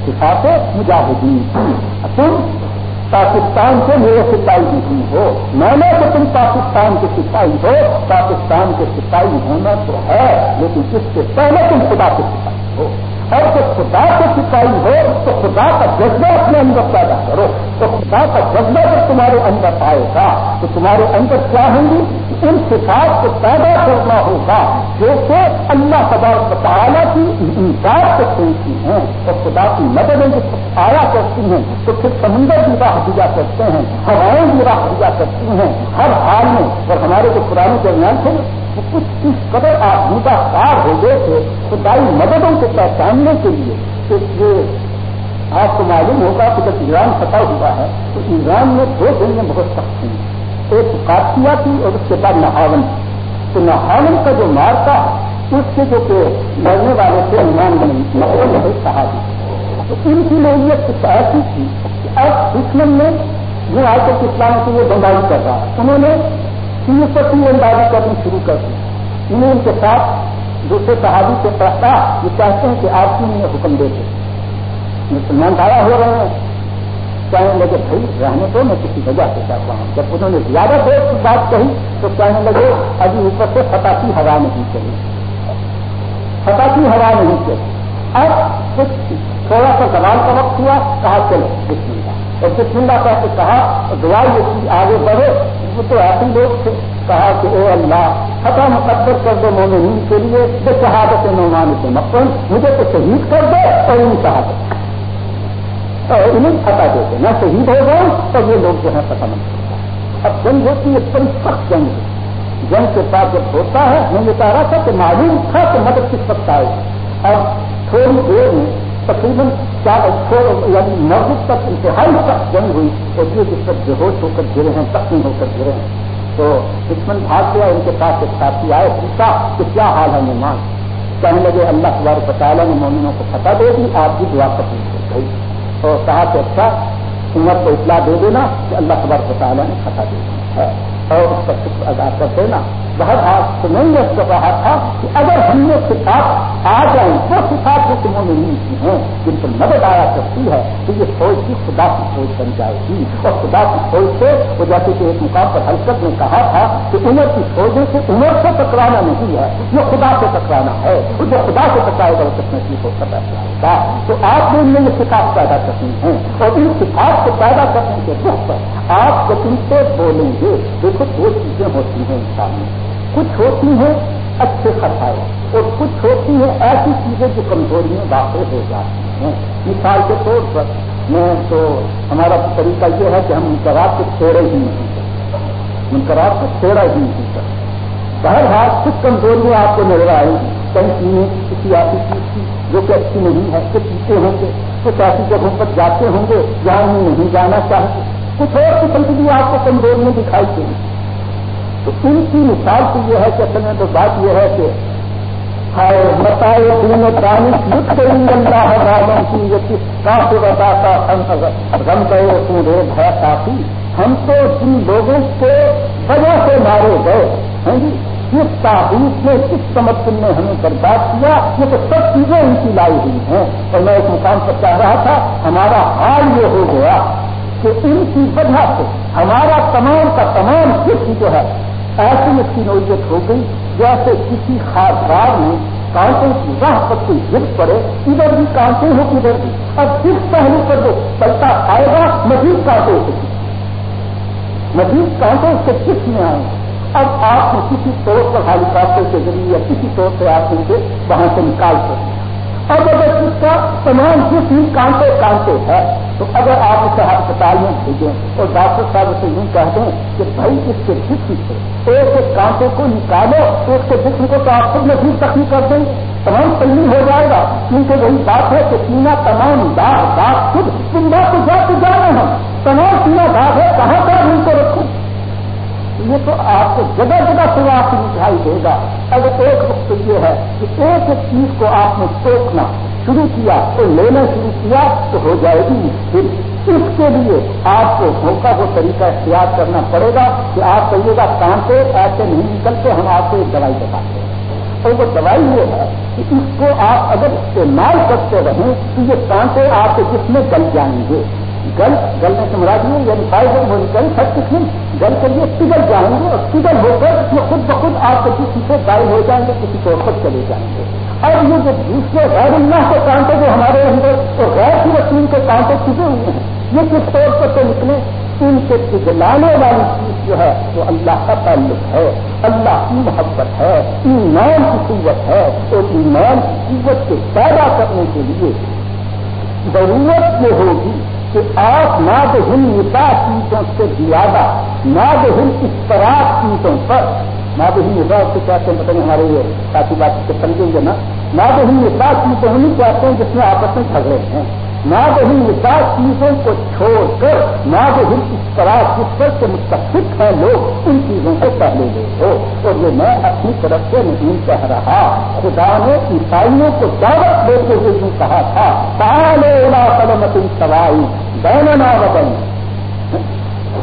کتاب مجاہدین کی۔ تم پاکستان سے میرے سپاہی نہیں ہو۔ میں نے تو تم پاکستان کے سپاہی ہو۔ پاکستان کے سپاہی ہونا تو ہے، لیکن اس سے پہلے تم خدا کے سپاہی ہو۔ اور جب خدا کو سپاہی ہو، تو خدا کا جذبہ اپنے اندر پیدا کرو۔ تو خدا کا جذبہ جب تمہارے اندر آئے گا، تو تمہارے اندر کیا ہوں گی؟ ان کتاب کو پیدا کرنا ہوگا جو کہ اللہ تبار تعالیٰ کی انکار سے سنتی ہیں اور خدا کی مدد ان آیا کرتی ہیں، تو پھر سمندر بھی راہ دیا کرتے ہیں ہوائیں بھی راہ دیا کرتی ہیں، ہر حال میں، اور ہمارے جو پرانے درمیان تھے کچھ اس قدر آپ مدعا کار ہو گئے تھے خدائی مددوں کو پہچاننے کے لیے کہ یہ آپ کو معلوم ہوگا کہ جب ایران فتح ہوا ہے، تو ایران میں دو دنیا بہت سخت تھی ایک کافیا تھی اور اس کے بعد نہاون۔ تو نہاون کا جو مارتا اس کے جو کہ لڑنے والے تھے، ایمان نہیں کہا تو ان کی نوعیت کچھ ایسی تھی کہ اب دشمن میں جو آج تک اسلام کے لیے بمباری کر رہا انہوں نے تین سو تین اندازی کرنی شروع کر دی۔ انہیں ان کے ساتھ دوسرے صحابی سے پڑھتا یہ چاہتے ہیں کہ آپ کیوں انہیں حکم دیتے؟ مسلمان دایا ہو رہے ہیں۔ کہنے لگے، بھائی، رہنے تو میں کسی وجہ سے چاہتا ہوں. جب انہوں نے زیادہ دیر کی بات کہی تو کہنے لگے، ابھی اوپر سے فتح کی ہوا نہیں چلی. فتح کی ہوا نہیں چلی۔ اب کچھ تھوڑا سا سوال کا وقت ہوا، کہا، چلو، بسم اللہ. اور بسم اللہ کہہ کے کہا، دعا یہ آگے بڑھے وہ تو ایسے لوگ تھے۔ کہا کہ اے اللہ فتح مقدر کر دو مومنین کے لیے۔ بے شہادت نعمان سے مقصد مجھے تو شہید کر دو اور ان شہادت۔ انہیں فتح دے دے۔ میں شہید ہو گئے تو یہ لوگ جو ہے فتح نہیں۔ اب جنگ ہوتی ہے، بڑی سخت جنگ ہے۔ جنگ کے بعد جب ہوتا ہے میں یہ کہہ رہا تھا کہ معلوم تھا کہ مدد کس وقت آئے۔ اور تھوڑی دیر میں تقریباً یعنی مسجد تک انتہائی سخت جنگ ہوئی۔ اور یہ جس پر بے ہوش ہو کر گرے ہیں تقسیم ہو کر گرے ہیں۔ تو دشمن بھاگ گیا، ان کے پاس ایک ساتھی آئے، پوچھا کہ کیا حال ہے مہمان کہنے لگے، اللہ تبار پتالا نے مومنوں کو پتہ دے دی، آپ کی دعا قبول ہو گئی اور کہا تو اچھا عمر کو اطلاع دے دینا کہ اللہ خبر کو تعالیٰ نے خطا دے دی ہے اور اس کا شکر ادا کر دینا بہت آپ تو نہیں رہا تھا کہ اگر ہم نے کتاب آ جائیں وہ کتاب جو تمہوں نے نہیں کی ہیں، جن پر مدد آیا کرتی ہے، تو یہ فوج کی خدا کی فوج بن جائے گی۔ اور خدا کی فوج سے وہ جیسے کہ ایک مقام پر حرکت نے کہا تھا کہ عمر کی فوجوں سے عمر سے ٹکرانا نہیں ہے یہ خدا سے ٹکرانا ہے۔ جو خدا سے ٹکرائے گا، وہ کتنے کی ہو سکتا ہے تو آپ نے ان میں یہ کتاب پیدا کرنی ہے۔ اور ان کتاب کو پیدا کرنے کے دکھ پر آپ کو ان سے بولیں گے۔ دیکھو دو چیزیں ہوتی ہیں انسان میں۔ کچھ ہوتی ہیں اچھے خطائے اور کچھ ہوتی ہیں ایسی چیزیں جو کمزوری میں واقع ہو جاتی ہیں۔ مثال کے طور پر میں تو ہمارا طریقہ یہ ہے کہ ہم منقرات کو چھوڑے ہی نہیں کرتے منقرات کو چھوڑا ہی نہیں کرتے بہرحال کچھ کمزوریاں آپ کو نظر آئیں گی۔ کہیں پینے کسی ایسی چیز کی جو کہ اچھی نہیں ہے، کہ پیتے ہوں گے کچھ ایسی جگہوں پر جاتے ہوں گے جہاں نہیں جانا چاہتے کچھ اور قسم کی بھی آپ کو کمزوریاں دکھائی دیں تو ان کی مثال تو یہ ہے کہ اصل میں تو بات یہ ہے کہ بتائے دانش اللہ والوں کی یہ کس بتاتا غم گئے ہے کافی ہم تو جن لوگوں کے وجہ سے مارے گئے ہیں جی کس تعریف نے کس تمکن نے ہمیں برباد کیا، یہ تو سب چیزیں ان کی لائی ہوئی ہیں۔ اور میں ایک مقام پر چاہ رہا تھا، ہمارا حال یہ ہو گیا کہ ان کی وجہ سے ہمارا تمام کا تمام کچھ جو ہے ایسی اس کی نوعیت ہو گئی جیسے کسی خاص بار میں کانٹوں کی راہ پر کوئی گر پڑے، ادھر بھی کانٹے ہو ادھر بھی۔ اب جس پہلو پر وہ چلتا آئے گا، مزید کانٹے سے مزید کانٹے اس کے کس میں آئے گا اب آپ نے کسی طور پر ہیلی کاپٹر کے ذریعے یا کسی طور سے آپ ان سے وہاں سے نکال سکتے اب اگر اس کا تمام جسم کانٹے کانٹے ہے، تو اگر آپ اسے ہسپتال میں بھیجیں اور ڈاکٹر صاحب اسے یوں کہہ دیں کہ بھائی اس کے جسم سے ایک ایک کانٹے کو نکالو اس کے جسم کو تو آپ خود میں بھی تخلیق کر دیں، تمام تلیم ہو جائے گا۔ کیونکہ وہی بات ہے کہ سینا تمام داغ داغ خود تم بات کو جا کے جانا تمام سینا داغ ہے، کہاں پر ان کو رکھوں؟ یہ تو آپ کو جگہ جگہ سے آپ کو دکھائی دے گا۔ اگر ایک وقت یہ ہے کہ ایک ایک چیز کو آپ نے سوکھنا شروع کیا اور لینا شروع کیا تو ہو جائے گی پھر اس کے لیے آپ کو موقع کو طریقہ اختیار کرنا پڑے گا کہ آپ کہیے گا کانٹے ایسے نہیں نکلتے، ہم آپ کو ایک دوائی بتاتے ہیں۔ اور وہ دوائی یہ ہے کہ اس کو آپ اگر استعمال کرتے رہیں تو یہ کانٹے آپ کے جس میں گل جائیں گے۔ گل گلنے سے مراد نہیں یعنی فائدہ وہ نکل سب قسم گل کے لیے پگل جائیں گے، اور پگل ہو کر یہ خود بخود آپ کے کسی سے غائب ہو جائیں گے، کسی کو خود چلے جائیں گے۔ اور یہ جو دوسرے غیر اللہ کے کانٹے جو ہمارے اندر تو غیر کی وسیم کے کانٹے چھپے ہوئے ہیں، یہ کس طور پر تو نکلے؟ ان کے پگلانے والی چیز جو ہے، وہ اللہ کا تعلق ہے۔ اللہ کی محبت ہے، ایمان کی قوت ہے۔ اور ایمان کی قوت کو پیدا کرنے کے لیے ضرورت یہ ہوگی کہ آپ ناد تو ہن نتا چیزوں سے زیادہ ناد تو ہن اشتراک چیزوں پر۔ ناد تو ہن نتا سے کہتے ہیں؟ پتہ ہمارے یہ ساتھی بات سے سمجھیں گے نا۔ ناد تو ہن نتا چیزوں ہم نہیں ہیں جس میں آپس میں جھگڑے ہیں۔ نہ تو ہم نکاح چیزوں کو چھوڑ کر، نہ تو ہم اس طرح جس پر سے متفق ہے لوگ، ان چیزوں کو پہلے لے ہو اور یہ میں اپنی طرف سے نہیں کہہ رہا۔ خدا نے عیسائیوں کو دعوت دیتے ہوئے یوں کہا تھا تالے اولا قلمت سوائی بین بدن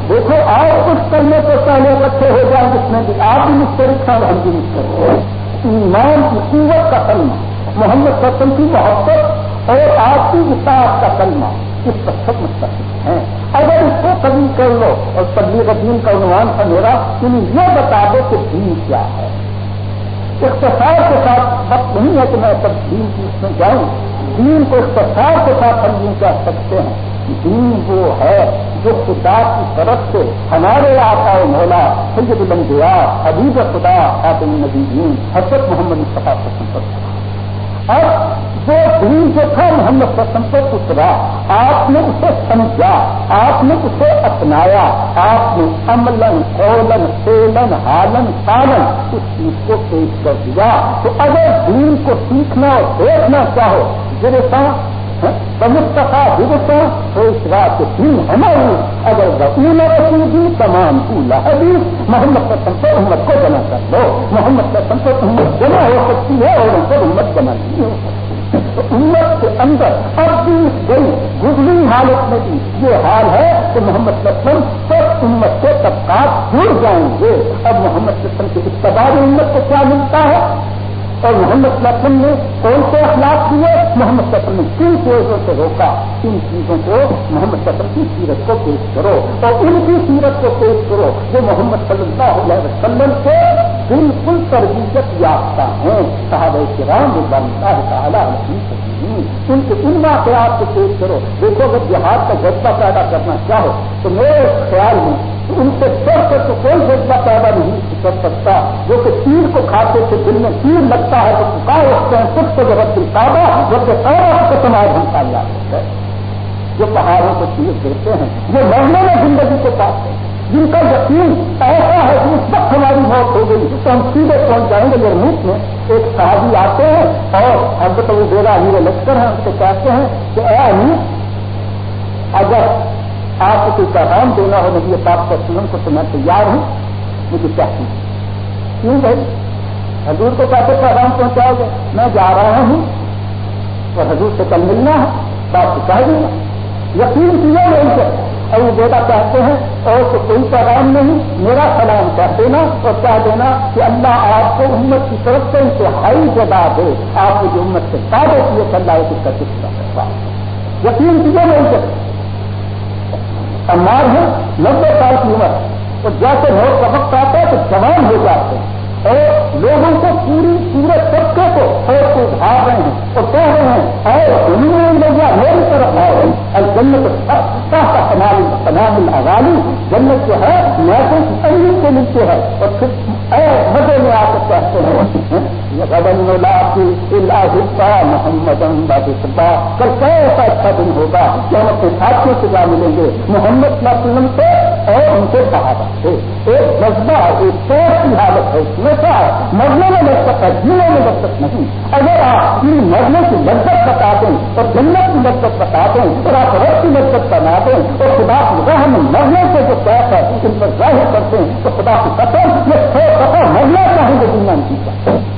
دیکھو، آپ کچھ کرنے کو پہلے اکٹھے ہو جائیں، جس میں بھی آپ بھی مشترک ہیں ہم بھی مشترک ایمان کی قوت کا کلمہ محمد سسم کی محبت اور آپ کی اطاعت کا کلمہ اس پر سب مستقل ہیں۔ اگر اس کو کبھی کر لو اور تبلیغ دین کا عنوان تھا میرا تم یہ بتا دو کہ دین کیا ہے۔ اختصار کے ساتھ وقت نہیں ہے کہ میں سب دین کی اس میں جاؤں۔ دین کو اختصار کے ساتھ ہم دین کہہ سکتے ہیں۔ دین وہ ہے جو خدا کی طرف سے ہمارے آقا و مولا، سید الانبیاء، حبیب خدا، خاتم نبی دین حضرت محمد مصطفیٰ پسند کرتا اب جو دین جو تھا محمد پسند کو اترا آپ نے اسے سمجھا، آپ نے اسے اپنایا، آپ نے عملن قولن سیلن ہالن سالن اس چیز کو پیش کر دیا۔ تو اگر دین کو سیکھنا اور دیکھنا چاہو جیسا سمستفا دسا تو اس رات دن ہماری، اگر وکیل رسول دی تمام اولا حدیث، محمد پسند کو امت کو بنا کر دو۔ محمد پسند کو امت جمع ہو سکتی ہے، اور ان کو امت بنا نہیں ہو سکتی۔ تو امت کے اندر اب بھی گئی، گزری حالت میں بھی یہ حال ہے کہ محمد لسلم سب امت کے طبقات جڑ جائیں گے۔ اب محمد لسلم کے اقتدار امت کو کیا ملتا ہے؟ اور محمد وسلم نے کون سے اخلاق کیے؟ محمد وسلم نے کن چیزوں سے روکا؟ ان چیزوں کو محمد وسلم کی سیرت کو پیش کرو اور ان کی سیرت کو پیش کرو جو محمد صلی اللہ علیہ وسلم سے بالکل تربیت یافتہ ہیں صحابہ کرام اللہ تعالیٰ ان کے ان واقعات کو پیش کرو۔ دیکھو، اگر جہاد کا جذبہ پیدا کرنا چاہو، تو میرے خیال میں ان سے بڑھ کر تو کوئی جذبہ پیدا نہیں کر سکتا۔ جو کہ تیر کو کھاتے تھے، دل میں تیر لگتا ہے، تو پکار رکھتے ہیں، خود کو جب دکھاوا جبکہ سارا کو سماج ہم کا ہے۔ جو پہاڑوں کو تیر دیتے ہیں وہ مرنے میں زندگی کو پاتے ہیں۔ جن کا یقین ایسا ہے کہ اس وقت ہماری موت ہو گئی، تو ہم سیدھے پہنچ جائیں گے یرموک میں ایک صحابی آتے ہیں اور اب تو وہ امیر لشکر ہیں، ان سے کہتے ہیں کہ اے امیر، اگر آپ کو کوئی پیغام دینا ہو، نبی پاک کا سلم کو، تو میں تیار ہوں، مجھے چاہتی کیوں بھائی؟ حضور کو کیسے پیغام پہنچاؤ گے میں جا رہا ہوں اور حضور سے کل ملنا ہے، بات کو کہہ دوں گا یقین کیا نہیں سے اور وہ بیٹا کہتے ہیں اور تو کوئی پیغام نہیں، میرا سلام کہہ دینا اور کہہ دینا کہ اللہ آپ کو امت کی طرف سے انتہائی جگہ دے۔ آپ کو جو امت سے پائے کیے چل ہے اس کا کس یقین کیے نہیں سکتے امار ہے، نبے سال کی عمر۔ اور جیسے لوگ کا وقت آتا ہے تو جوان ہو جاتے ہیں۔ اور لوگوں کو پوری پورے طبقے کو اور کو بھاگ رہے ہیں اور کہہ رہے ہیں اور دنیا لوگ میری طرف آ رہے ہیں اور جنت کا تمام الغالی جنت جو ہے میسوں کی تنگی کے نیچے ہے۔ اور پھر اے مزے میں آ کر کہتے ہیں محمد کل کیسا اچھا دن ہوگا کہ ہم اپنے ساتھیوں سے جا ملیں گے۔ محمد صلی اللہ علیہ وسلم سے اور ان سے کہا تھے ایک جذبہ ایک سوچ کی حالت ہے۔ اس میں مرنے میں لذت ہے، جینے میں لذت نہیں۔ اگر آپ ان مرنے کی لذت بتا دیں اور جنت کی لذت بتا دیں اور آپ رب کی لذت بنا دیں اور خدا کی راہ میں مرنے سے جو پیس ہے، ان پر ظاہر کرتے ہیں، تو خدا کی قسم، یہ سو سفر مرنا چاہیں گے دنیا میں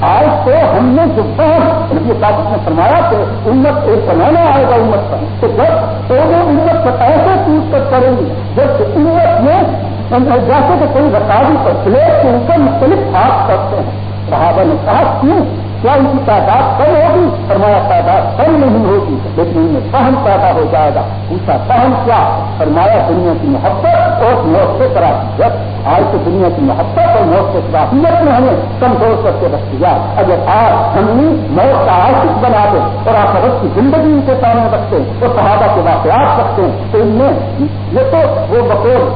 آج تو ہم نے جو بہت یہ بات نے فرمایا کہ امت ایک بنانا آئے گا امت پر۔ تو جب تو وہ امت پر ایسے چیز پر کریں گی جب امت میں جیسے کہ کوئی رکاوی پر پلیٹ کے اوپر مختلف ہاتھ کرتے ہیں۔ صحابہ نے کہا، کیوں؟ کیا ان کی تعداد کم ہوگی فرمایا تعداد کم نہیں ہوگی، لیکن ان میں فہم پیدا ہو جائے گا۔ پوچھا فہم کیا؟ فرمایا دنیا کی محبت اور موت سے کراہیت آج تو دنیا کی محبت اور موت سے کراہیت میں ہمیں کمزور کر کے رکھ دیا اگر آج ہم موت کا عاشق بنا دیں اور آپ کی زندگی ان کے سامنے رکھتے ہیں اور صحابہ کے واقعات رکھتے ہیں، تو ان میں یہ تو وہ بقول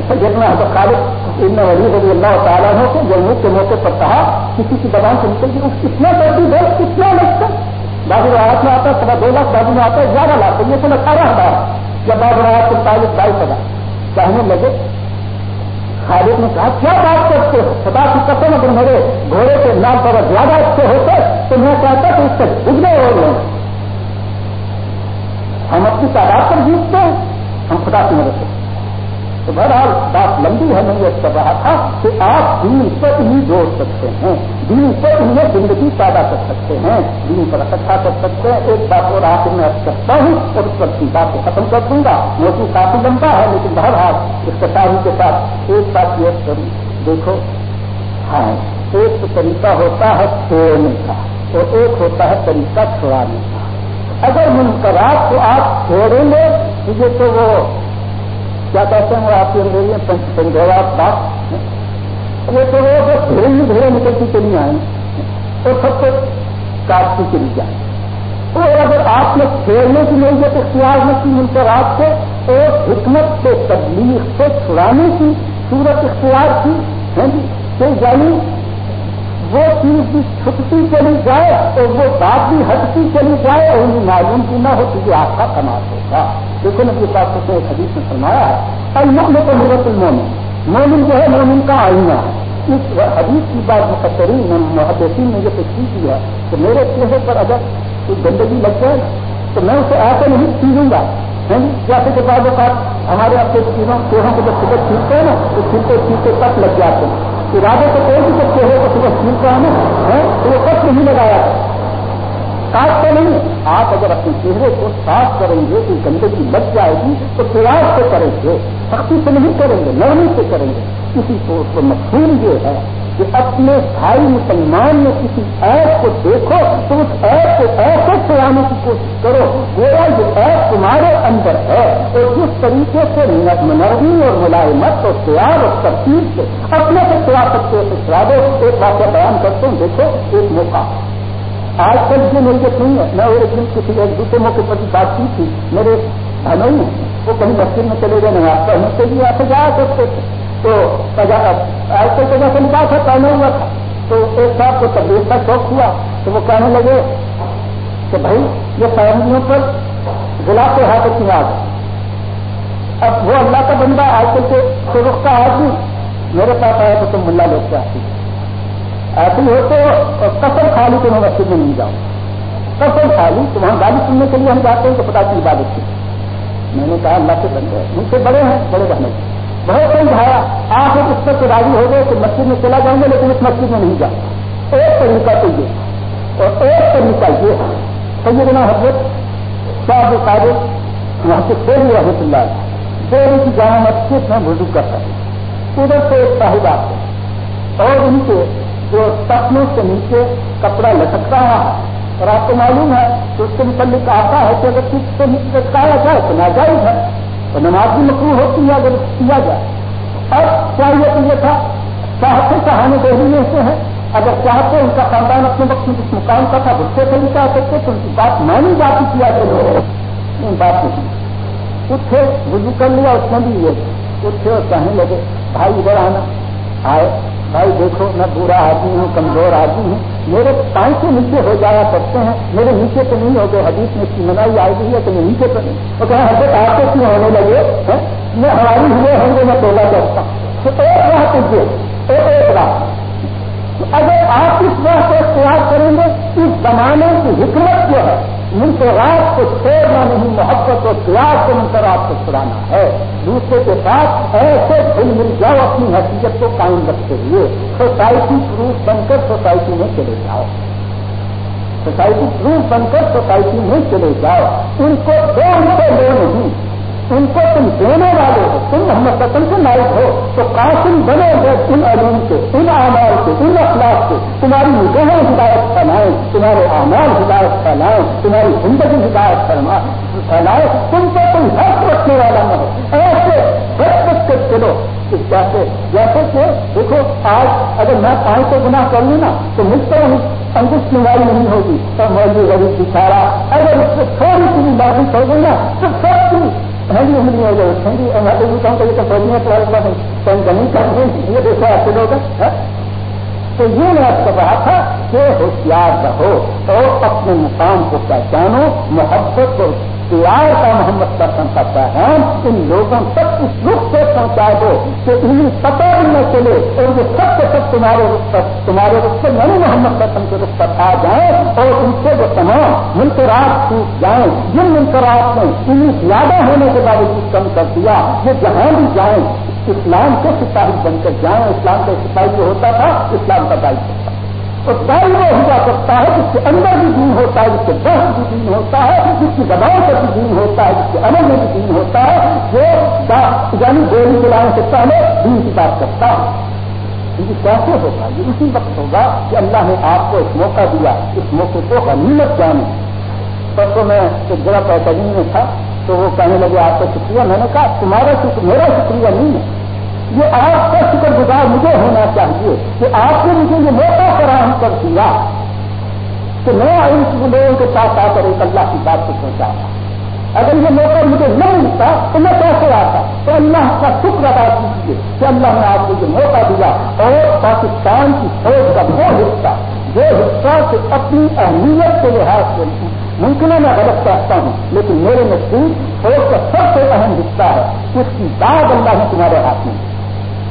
اچھا جتنا ہے تو خالد ان ولی رضی اللہ تعالیٰ ہو کہ کے موقع پر کہا کسی کی زبان سے نکل گئی کتنا کرتی دے کتنا لگتا بابو رات میں آتا ہے، سوا دو لاکھ بابو میں آتا ہے گیارہ لاکھ یہ تو اٹھارہ ہزار یا بابو رات کو چالیس بائیس ہزار کہنے لگے؟ خالد نے کہا، کیا بات کرتے ہو؟ خدا کی قسم، اگر میرے گھوڑے کے نام پر زیادہ اچھے ہوتے، تو میں چاہتا کہ اس سے ڈگنے ہو لیں ہم اپنی تعداد پر جیتتے ہیں، ہم خدا کی مدد سے تو بہرحال بات لمبی ہے، میں یہ کر رہا تھا کہ آپ دین پر ہی جوڑ سکتے ہیں۔ دین پر انہیں زندگی پیدا کر سکتے ہیں۔ دین پر اکٹھا کر سکتے ہیں۔ ایک بات اور آپ میں کرتا ہوں اور اس پر کی بات کو ختم کر دوں گا۔ موسم کافی لمبا ہے، لیکن بہرحال اختتاری کے ساتھ ایک بات یہ کروں۔ دیکھو ہاں ایک تو طریقہ ہوتا ہے چھوڑنے کا اور ایک ہوتا ہے طریقہ چھوڑانے کا۔ اگر منقرات کو آپ چھوڑیں گے مجھے تو وہ کیا کہتے ہیں؟ وہ آپ کے اندر میں پنجوڑا بات۔ یہ تو وہ بس دھیرے ہی دھیرے نکلتی چلی آئیں۔ اور سب کو کاٹتی چلی جائیں۔ اور اگر آپ نے کھیلنے کی نہیں ہے تو اختیار میں کی مل کر آپ کو، اور حکمت سے تبلیغ سے چھڑانے کی صورت اختیار کی ہے جی؟ کہ یعنی وہ چیز بھی چھٹتی چلی جائے اور وہ بات بھی ہٹتی چلی جائے اور انہیں معلوم کی نہ ہو تو یہ آپ کا کمال ہوگا۔ دیکھو نبی پاک کو ایک حدیث میں فرمایا ہے المن تو مرت المومن مومن جو ہے، مومن کا آئینہ۔ ہے اس حدیث کی بات مقصرین محدثین نے یہ تشریح کی ہے کہ میرے چہرے پر اگر کوئی گندگی لگ جائے تو میں اسے ایسے نہیں سیلوں گا۔ ہاں جی، جیسے کہ بعض اوقات ہمارے آپ کے چیزوں چہروں کو جب ٹکٹ چھیلتے ہیں نا، تو چھیلتے چھیلتے تک لگ جاتے ہیں۔ ارادے تو کوئی بھی سکتے چہرے کو صبح چھیلتا ہے نا تو وہ کچھ نہیں لگایا۔ صاف تو نہیں، آپ اگر اپنے چہرے کو صاف کریں گے، تو گندگی لگ جائے گی، تو تلاش سے کریں گے، سختی سے نہیں کریں گے نرمی سے کریں گے۔ کسی کو مشہور یہ ہے کہ اپنے بھائی مسلمان میں کسی ایپ کو دیکھو تو اس ایپ کو ایسے چلانے کی کوشش کرو۔ گویا جو ایپ تمہارے اندر ہے اور جس طریقے سے نرمی اور ملائمت اور پیار اور ترتیب سے اپنے سے چلا سکتے ہو چلا دو۔ ایک واقعہ بیان کرتے ہیں دیکھو، ایک موقع۔ آج کل یہ میری نہیں ہے۔ میں ایک دن کسی ایک دوسرے موقع پر بات کی تھی۔ میرے بھنوئی وہ کہیں مسجد میں چلے گئے نماز پڑھنے کے لیے آپ جایا کرتے تھے۔ تو ایسے جگہ سے نکاح تھا پہنا ہوا تھا۔ تو ایک صاحب کو طبیعت کا شوق ہوا۔ تو وہ کہنے لگے کہ بھائی، یہ فیملیوں پر گلاب کے ہاتھ کی آ اب وہ اللہ کا بندہ آج کل کے شروع کا آدمی میرے پاس آیا تو تم ملا لوگ کے آتی۔ ایسی ہو تو کسر کھا لی تو میں مسجد میں نہیں جاؤں۔ کسر کھا لی۔ تو وہاں گاڑی سننے کے لیے ہم جاتے ہیں تو پتا کی عبادت کی میں نے کہا، اللہ کے بندے مجھ سے بڑے ہیں، بڑے بہنے بہت سمجھایا آپ اس پر تو راضی ہو گئے کہ مسجد میں چلا جاؤں گے، لیکن اس مسجد میں نہیں جاؤں ایک طریقہ تو یہ، اور ایک طریقہ یہ ہے۔ سیدنا حضرت صاحب قابل وہاں سے پھر رحمت اللہ دیر کی جامع مسجد میں وضو کرتا ہے ادھر سے ایک صاحب آتے اور ان کے جو تخنوں کے نیچے کپڑا لٹکتا رہا اور آپ کو معلوم ہے تو اس کے متعلق آتا ہے کہ اگر کس سے لٹکایا جائے تو ناجائز ہے۔ تو نماز بھی مکرو ہوتی ہے اگر کیا جائے؟ اب چاہیے تو یہ تھا، چاہتے چاہنے دہلی میں سے ہیں اگر چاہتے، ان کا خاندان اپنے وقت میں جس مقام کا تھا بچے سے نہیں چاہ سکتے تو ان کی بات مانی جاتی کیا کہ بات نہیں۔ اٹھے وضو کر لیا، اس میں بھی یہ۔ اٹھے اور کہنے لگے، بھائی ادھر آنا۔ آئے، بھائی دیکھو، میں برا آدمی ہوں، کمزور آدمی ہوں۔ میرے پانچ سے نیچے ہو جایا کرتے ہیں، میرے نیچے تو نہیں ہو گئے حدیث میں اس کی منائی آئی گئی ہے تو میں نیچے تو نہیں۔ وہ کہا، حضرت آپ کو کیوں ہونے لگے؟ ہاں؟ میں ہماری ہوئے ہوں گے، میں تولا کرتا ہوں۔ تو ایک راہ تجھے ایک راہ۔ اگر آپ اس راہ کو اختیار کریں گے، اس زمانے کی حکمت جو ہے منترات کو چھوڑنا نہیں، محبت اور پیار کو منترات کو چھڑانا ہے۔ دوسرے کے ساتھ ایسے دل مل جاؤ اپنی حیثیت کو قائم رکھتے ہوئے۔ سوسائٹی پروف بن کر سوسائٹی میں چلے جاؤ۔ سوسائٹی پروف بن کر سوسائٹی میں چلے جاؤ۔ ان کو دو سے لو نہیں۔ ان کو تم دینے والے ہو، تم محمد رسم سے نائب ہو، تو قاسم بنے گے ان علوم سے، ان اعمال سے، ان اخلاق سے، تمہاری نگہیں ہدایت پھیلائیں تمہارے اعمال ہدایت پھیلائیں تمہاری زندگی ہدایت پھیلائے تم کو تم حق رکھنے والا نہ ہو۔ ایسے بچ بچ کے چلو جیسے جیسے کہ دیکھو، آج اگر میں پانچ سو گنا کر لوں نا، تو مجھ پر انگوش نوائی نہیں ہوگی۔ تو مجھے غریب دکھا اگر اس سے تھوڑی سی بھی بازی کر دوں نا، تو سب کی پہلی عمری ہو گئی ٹھنڈی اور میں تو یہ کہوں کہ یہ تو فوجیاں تمہارے پاس کہیں زمین کا نہیں یہ دیکھو آپ کے لوگ تو یہ میں آپ کو کہا تھا کہ ہوشیار رہو اور اپنے مقام کو پہچانو محبت کو پیار کا محمد کرسن کا پیغام ان لوگوں تک اس رخ سے پہنچا دو کہ انہیں پتہ بھی نہ چلے اور یہ سب کے سب تمہارے رخ پر تمہارے رخ سے نئے یعنی محمد کرسن کے رخ پر آ جائیں اور ان سے وہ تمام منترات ٹوٹ جائیں، جن منترات نے انہیں زیادہ ہونے کے باوجود کم کر دیا، وہ جہاں بھی جائیں، اسلام کے سپاہی بن کر جائیں، اسلام کا سپاہی جو ہوتا تھا، اسلام کا دائیں تو دائیں وہ ہوا کرتا ہے جس کے اندر بھی دین ہوتا ہے، جس کے بحث بھی دین ہوتا ہے، جس کی دباؤ پر بھی دین ہوتا ہے، جس کے عمل میں بھی دین ہوتا ہے، جو یعنی گولی چلانے سے پہلے دین کی بات کرتا ہے۔ کیونکہ کیسے ہوگا؟ یہ اسی وقت ہوگا کہ اللہ نے آپ کو ایک موقع دیا، اس موقع کو غنیمت جانے۔ پر تو میں ایک جگہ پیٹرین میں تھا، تو وہ کہنے لگے، آپ کا شکریہ۔ میں نے کہا، تمہارا شکریہ میرا شکریہ نہیں ہے۔ یہ آپ کا شکر گزار مجھے ہونا چاہیے کہ آپ نے مجھے یہ موقع فراہم کر دیا کہ میں ان لوگوں کے ساتھ آ کر ایک اللہ کی بات کو پہنچا اگر یہ موقع مجھے نہ ملتا، تو میں کیسے آتا تو اللہ کا شکر ادا کیجیے کہ اللہ نے آپ کو یہ موقع دیا۔ اور پاکستان کی فوج کا وہ حصہ جو حصہ سے اپنی اہمیت کے لحاظ سے ممکن ہے میں غلط کہتا ہوں، لیکن میرے نزدیک فوج کا سب سے اہم حصہ ہے، اس کی بات اللہ نے تمہارے ہاتھ میں۔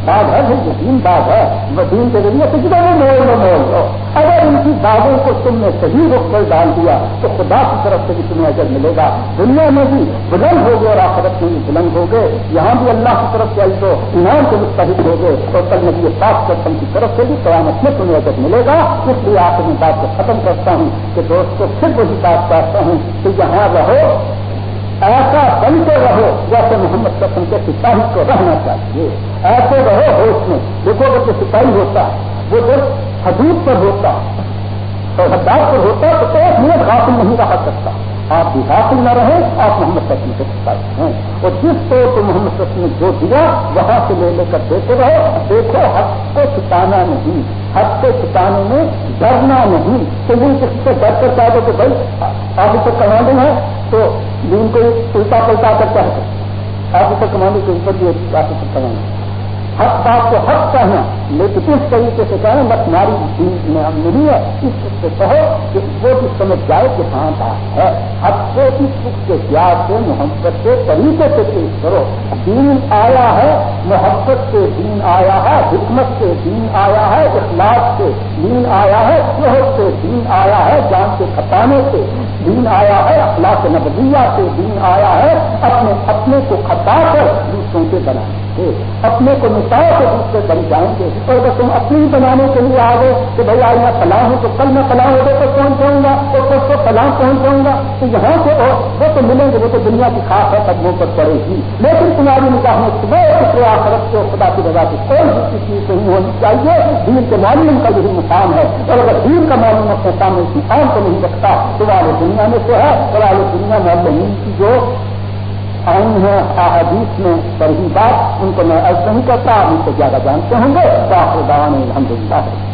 بات ہے جو دین بات ہے۔ وہ کے ذریعے کچھ بھی مول لو مول لو اگر ان کی باتوں کو تم نے صحیح رخ پر ڈال دیا، تو خدا کی طرف سے بھی تمہیں اجر ملے گا۔ دنیا میں بھی بلند ہو گئے اور آخرت میں بھی بلند ہو گئے۔ یہاں بھی اللہ کی طرف سے آئی تو انعام کے مستحق ہو گئے۔ اور کل میں یہ پاک کرتم کی طرف سے بھی قیامت میں تمہیں اجر ملے گا۔ اس لیے آپ میں بات کو ختم کرتا ہوں کہ دوستوں پھر وہی بات کرتا ہوں کہ یہاں رہو ایسا بنتے کے رہو جیسے محمد قسم کے سپاہی کو رہنا چاہیے۔ ایسے رہو ہوش میں۔ دیکھو اگر جو سپاہی ہوتا وہ صرف حدود پر ہوتا اور حداد پر ہوتا تو ایک منٹ غافل نہیں رہا سکتا۔ آپ بھی نہ رہے، آپ محمد قسم کے سپاہی ہیں۔ اور جس طور کو محمد قسم نے جو دیا، وہاں سے لے لے کر دیتے رہو دیکھو، حق کو چھپانا نہیں۔ حق کو چھپانے میں ڈرنا نہیں۔ تو وہ کسی سے ڈر کر چاہتے کہ بھائی، آپ اسے کمانڈنگ ہے؟ تو دین کو الٹا پلٹا کر چاہتے آپ اسے کمانڈنگ کے اوپر بھی کافی کمانڈ حق بات کو حق کہنا۔ لیکن اس طریقے سے کہیں بس ہماری دین میں ہم نہیں ہے۔ اس سے کہو کہ وہ بھی سمجھ جائے کہ ہاں بات ہے۔ حق کو اس سکھ کے پیار سے، محبت کے طریقے سے پیش کرو۔ دین آیا ہے، محبت سے دین آیا ہے، حکمت سے دین آیا ہے، اخلاق سے دین آیا ہے شہر سے دین آیا ہے، جان کے کھپانے سے دین آیا ہے، اخلاق نبویہ سے دین آیا ہے، اپنے اپنے کو کھپا کر دوسروں کے بنانے اپنے کو نسا کے دوسرے بن جائیں گے۔ اور اگر تم اپنی ہی بنانے کے لیے آ گئے کہ بھائی آج میں فلاں ہوں تو کل میں فلاں ہو تو پہنچ جاؤں گا؟ اور کل کو فلاں پہنچ جاؤں گا؟ تو یہاں سے اور وہ تو ملیں گے، وہ تو دنیا کی خاص ہے قدموں پر پڑے گی۔ لیکن تمہاری نکاح میں صبح کسی آخرت کے خدا کی رضا کی کوئی بھی کسی چیز نہیں ہونی چاہیے۔ دین کے معلوم کا یہی مقام ہے۔ اور اگر دین کا معلوم اپنے سامنے اس مقام کو نہیں رکھتا، تو والے دنیا میں تو ہے تو والے دنیا میں کی جو آئی ہیں احادیث میں ہی بات، ان کو میں عرض نہیں کرتا ان سے زیادہ جانتے ہوں گے۔ ڈاکٹر دعوان الحمد للہ کریں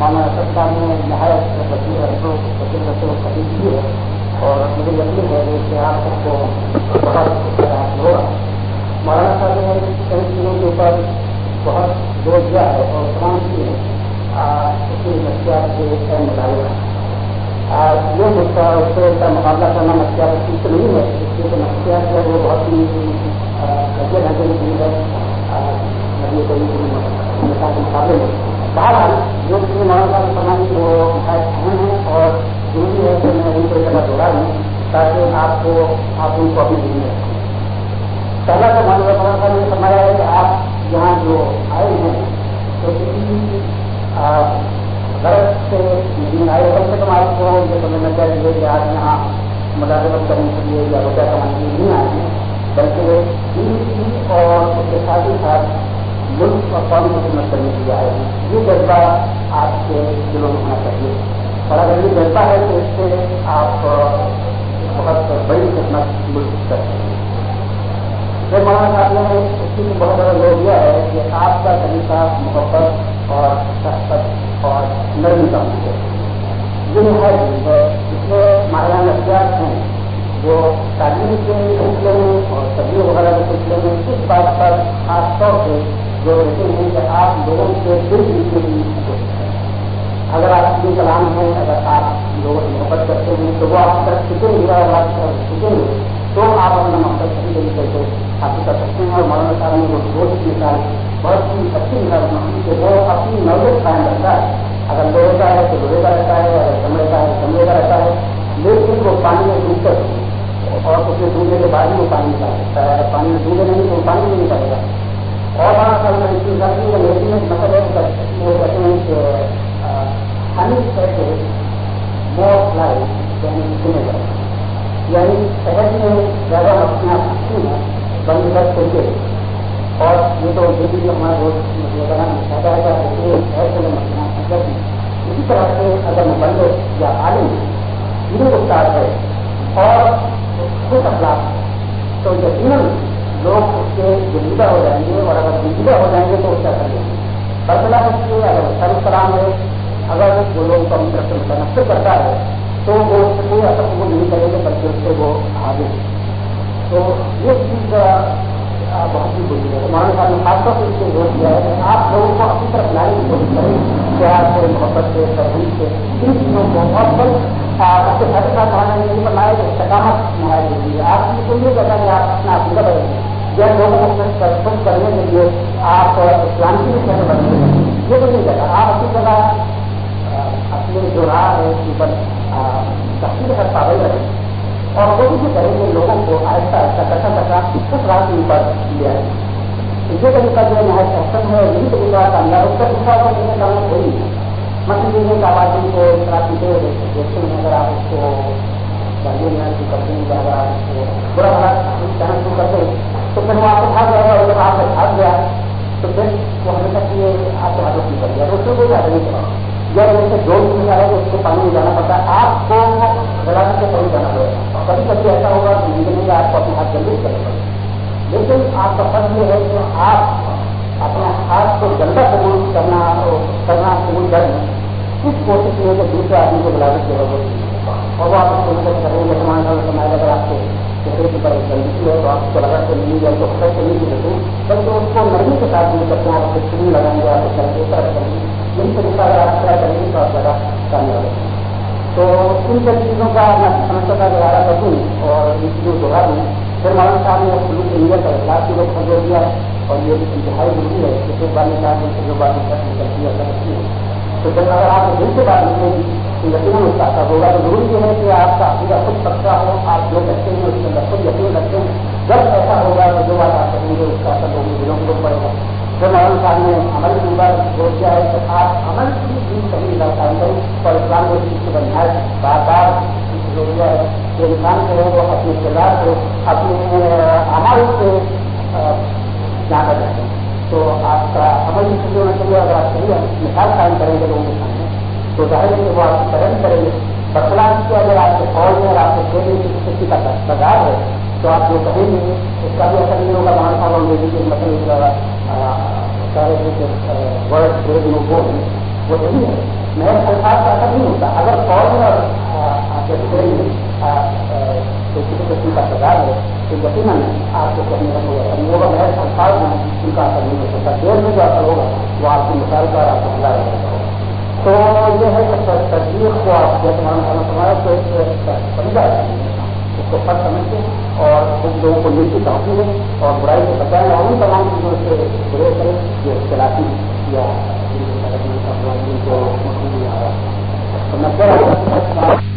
مانا سرکار نے نہایت وکیل خرید کی ہے اور مجھے یقین ہے کہ آپ سب کو بہت ہوگا مولانا صاحب نے کئی چیزوں کے اوپر بہت زور دیا ہے اور تمام چیزیں نفسیات کے مطابق یہ مدعا اس سے کا مقابلہ کرنا نفسیات ٹھیک نہیں ہے اس لیے نفسیات جو ہے وہ بہت ہی گھنٹے گھنٹے کی چیز ہے۔ نبی یعنی کوئی مقابلے میں۔ بہرحال، جو چیزیں مولانا صاحب فرمائی وہ نہایت اہم ہیں اور ضروری ہے کہ میں ان کو جگہ دوڑا دوں تاکہ آپ کو، آپ ان کو اپنی زندگی رکھیں پہلا تو مولانا صاحب نے فرمایا ہے کہ آپ یہاں جو آئے ہیں، تو کسی غرض سے آئے کم سے کم آپ کو یہ سمجھنا چاہیے کہ آج یہاں ملازمت کرنے کے لیے یا روپیہ کمانے کے لیے نہیں آئے ہیں، بلکہ دین کی جی اور اس کے ساتھ ہی ساتھ ملک اور قوم خدمت کرنے کے لیے آئے ہیں۔ یہ جذبہ آپ کے دلوں میں ہونا چاہیے۔ اور اگر یہ جذبہ ہے تو اس سے آپ بہت بڑی خدمت ملک کرتے ہیں پھر مولانا صاحب نے اسی میں بہت بڑا لوگ دیا ہے کہ آپ کا طریقہ محبت اور شخصت اور نرمی کا مجھے یہ ہے، اس میں ماہران اختیار ہیں۔ جو تعلیم کے سلسلے میں اور سبزی وغیرہ کے سلسلے میں اس بات پر خاص طور سے جو رہتے ہیں کہ آپ لوگوں کے دل جیتنے کی کوشش کریں۔ اگر آپ کی کلام ہیں اگر آپ لوگوں سے محبت کرتے ہیں، تو وہ آپ کی طرف سیکھیں گے اور آپ گے تو آپ اپنا مقصد صحیح طریقے سے حاصل کر سکتے ہیں اور مولانا صاحب نے وہ دوست مثال بہت ہی اچھی نظم کہ وہ اپنی نوعیت قائم رکھتا ہے اگر لوہے کا ہے تو لوہے کا رہتا ہے اگر چمڑے کا ہے چمڑے کا رہتا ہے لیکن وہ پانی میں ڈوب کر اور اس میں ڈوبنے کے بعد ہی وہ پانی نکال سکتا ہے اگر پانی میں ڈوبے نہیں تو وہ پانی نہیں نکالے گا اور بڑا سر میں اس کی لیکن مطلب وہ کہتے ہیں کہ ہنی کیسے موت لائف یعنی سنے گا یعنی شہر میں زیادہ مچھلیاں ہیں بند کر کے اور یہ تو یہ بھی ہمارا روز مطلب ہے اسی طرح سے اگر مبلغ یا عالم یہ استاد ہے اور خود اخلاق، تو یقیناً لوگ اس کے جدیدہ ہو جائیں گے اور اگر جدیدہ ہو جائیں گے تو اس کا کر لیں گے برقرار اس لیے اگر سر سلام ہے، اگر وہ لوگ کا طرف سے کرتا ہے، تو وہ اس سے کوئی اثر وہ نہیں کرے گا بلکہ اس سے وہ آگے۔ تو یہ چیز بہت ہی بری ہے ہمارے ساتھ خاص طور سے اس کو زور دیا ہے۔ آپ لوگوں کو اپنی طرف لانے کی کوشش کریں۔ پیار سے، محبت سے تحریر سے۔ ان چیزوں کو بہت بڑی آپ کے ساتھ ساتھ ہمارے نہیں بنائے کہ استقامت نہایت ضروری ہے۔ آپ کی کوئی یہ کہتا کہ آپ اپنا عقیدہ بدلیں یا لوگوں کو خود کرنے کے لیے آپ اسلام کی بھی کیسے بدلیں یہ تو نہیں کہتا آپ اپنی جگہ اپنے جو راہ ہے، اس کے اوپر تفصیل کا پابند رہیں۔ اور کوشش کریں گے لوگوں کو آہستہ آہستہ کرتا کرتا اس رات کے اوپر لے آئے یہ طریقہ جو ہے نہایت احسن ہے یہی طریقہ کامیاب اس کا دوسرا کو لینے کا کوئی مطلب یہ ہے کہ آبادی کو اس طرح کی دیکھتے ہیں اگر آپ اس کو گاڑیوں میں شروع کرتے ہیں اگر آپ اس کو برا بھلا کہنا شروع کرتے ہیں تو پھر وہ آپ کو بھاگ جائے گا اور جب آپ بھاگ گیا، تو پھر وہ ہمیشہ کے آپ کو حاصل نہیں کر دیا تو اس سے کوئی فائدہ نہیں چلا یا جیسے جو بھی نکالا ہے اس کو پانی لیے آپ کو اپنے ہاتھ گندے کرنا پڑے لیکن آپ کا فرض یہ ہے کہ آپ اپنے ہاتھ کو گندہ قبول کرنا کرنا قبول کریں اس کوشش میں کہ دوسرے آدمی کو بلاوٹ کی ضرورت اور وہ آپ کو کریں گے ہمارے سماج اگر آپ کے کپڑے کے پر گندگی ہے تو آپ کو لگا کہ نہیں جائے تو خطر سے نہیں دیتے بلکہ اس کو نرمی کے ساتھ نہیں کرتے ہیں آپ کو چینی لگائیں گے، آپ کو کریں گے طرح کریں گے۔ ان طریقہ اگر آپ کیا کریں گے تو آپ کا کامیاب ہوگا تو ان سب چیزوں کا میں سمجھتا کا گزارا کر دوں اور ان چیزوں کو دوہرا دوں۔ پھر مولانا صاحب نے پولیس انڈیا کا اخلاق کی لوگ سمجھ دیا اور یہ انتہائی ضروری ہے کہ پھر بات صاحب نے جو بات کرتی ہے کرتی ہے تو جب اگر آپ دل سے بات نکلے گی تو یقین اس کا ہوگا تو ضروری یہ ہے کہ آپ کا عقیدہ خود پکا ہو، آپ جو کرتے ہیں، اس کے اندر خود یقین رکھتے ہیں۔ جب ایسا ہوگا تو جو بات آپ کریں گے، اس کا اثر لوگوں دلوں کو پڑے گا جو مولانا صاحب نے عمل کی بات بول ہے کہ آپ عمل کی بھی صحیح لڑکان کریں اور اسلام کو چیز کی بنیاد بار بار ضروری ہے۔ کہ انسان جو ہے وہ اپنے کردار کو، اپنے عمل سے جانا جاتے ہیں تو آپ کا عمل بھی صحیح ہونا چاہیے اگر آپ صحیح مثال قائم کریں گے لوگوں کے سامنے، تو ظاہر ہے کہ وہ آپ کرم کریں گے۔ بسلام کی اگر آپ کے فوج میں اور آپ کے کھیل میں کسی کا بازار ہے، تو آپ جو کہیں گے، اس کا بھی اثر نہیں ہوگا۔ وہاں صاحب انگریزی کے مطلب وہ نہیں ہے میں الفاظ کا اثر نہیں ہوتا اگر فوج میں اور کسی قسم کا بازار ہے تو یقیناً آپ کو کہنے کا کوئی اثر نہیں میں میں ان کا اثر نہیں ہو سکتا دیر میں جو اثر ہوگا وہ آپ کی مثال پر آپ کو کھلا رہے گا تو یہ ہے کہ تصدیق کو آپ جیسے ہمارا تو سمجھا اس کو فرق سمجھتے اور کچھ لوگوں کو نیچی چاہتی ہے اور برائی کو بچائیں اور ان تمام چیزوں سے برے کریں جو اختلافی یا جن کو میں آ رہا ہے۔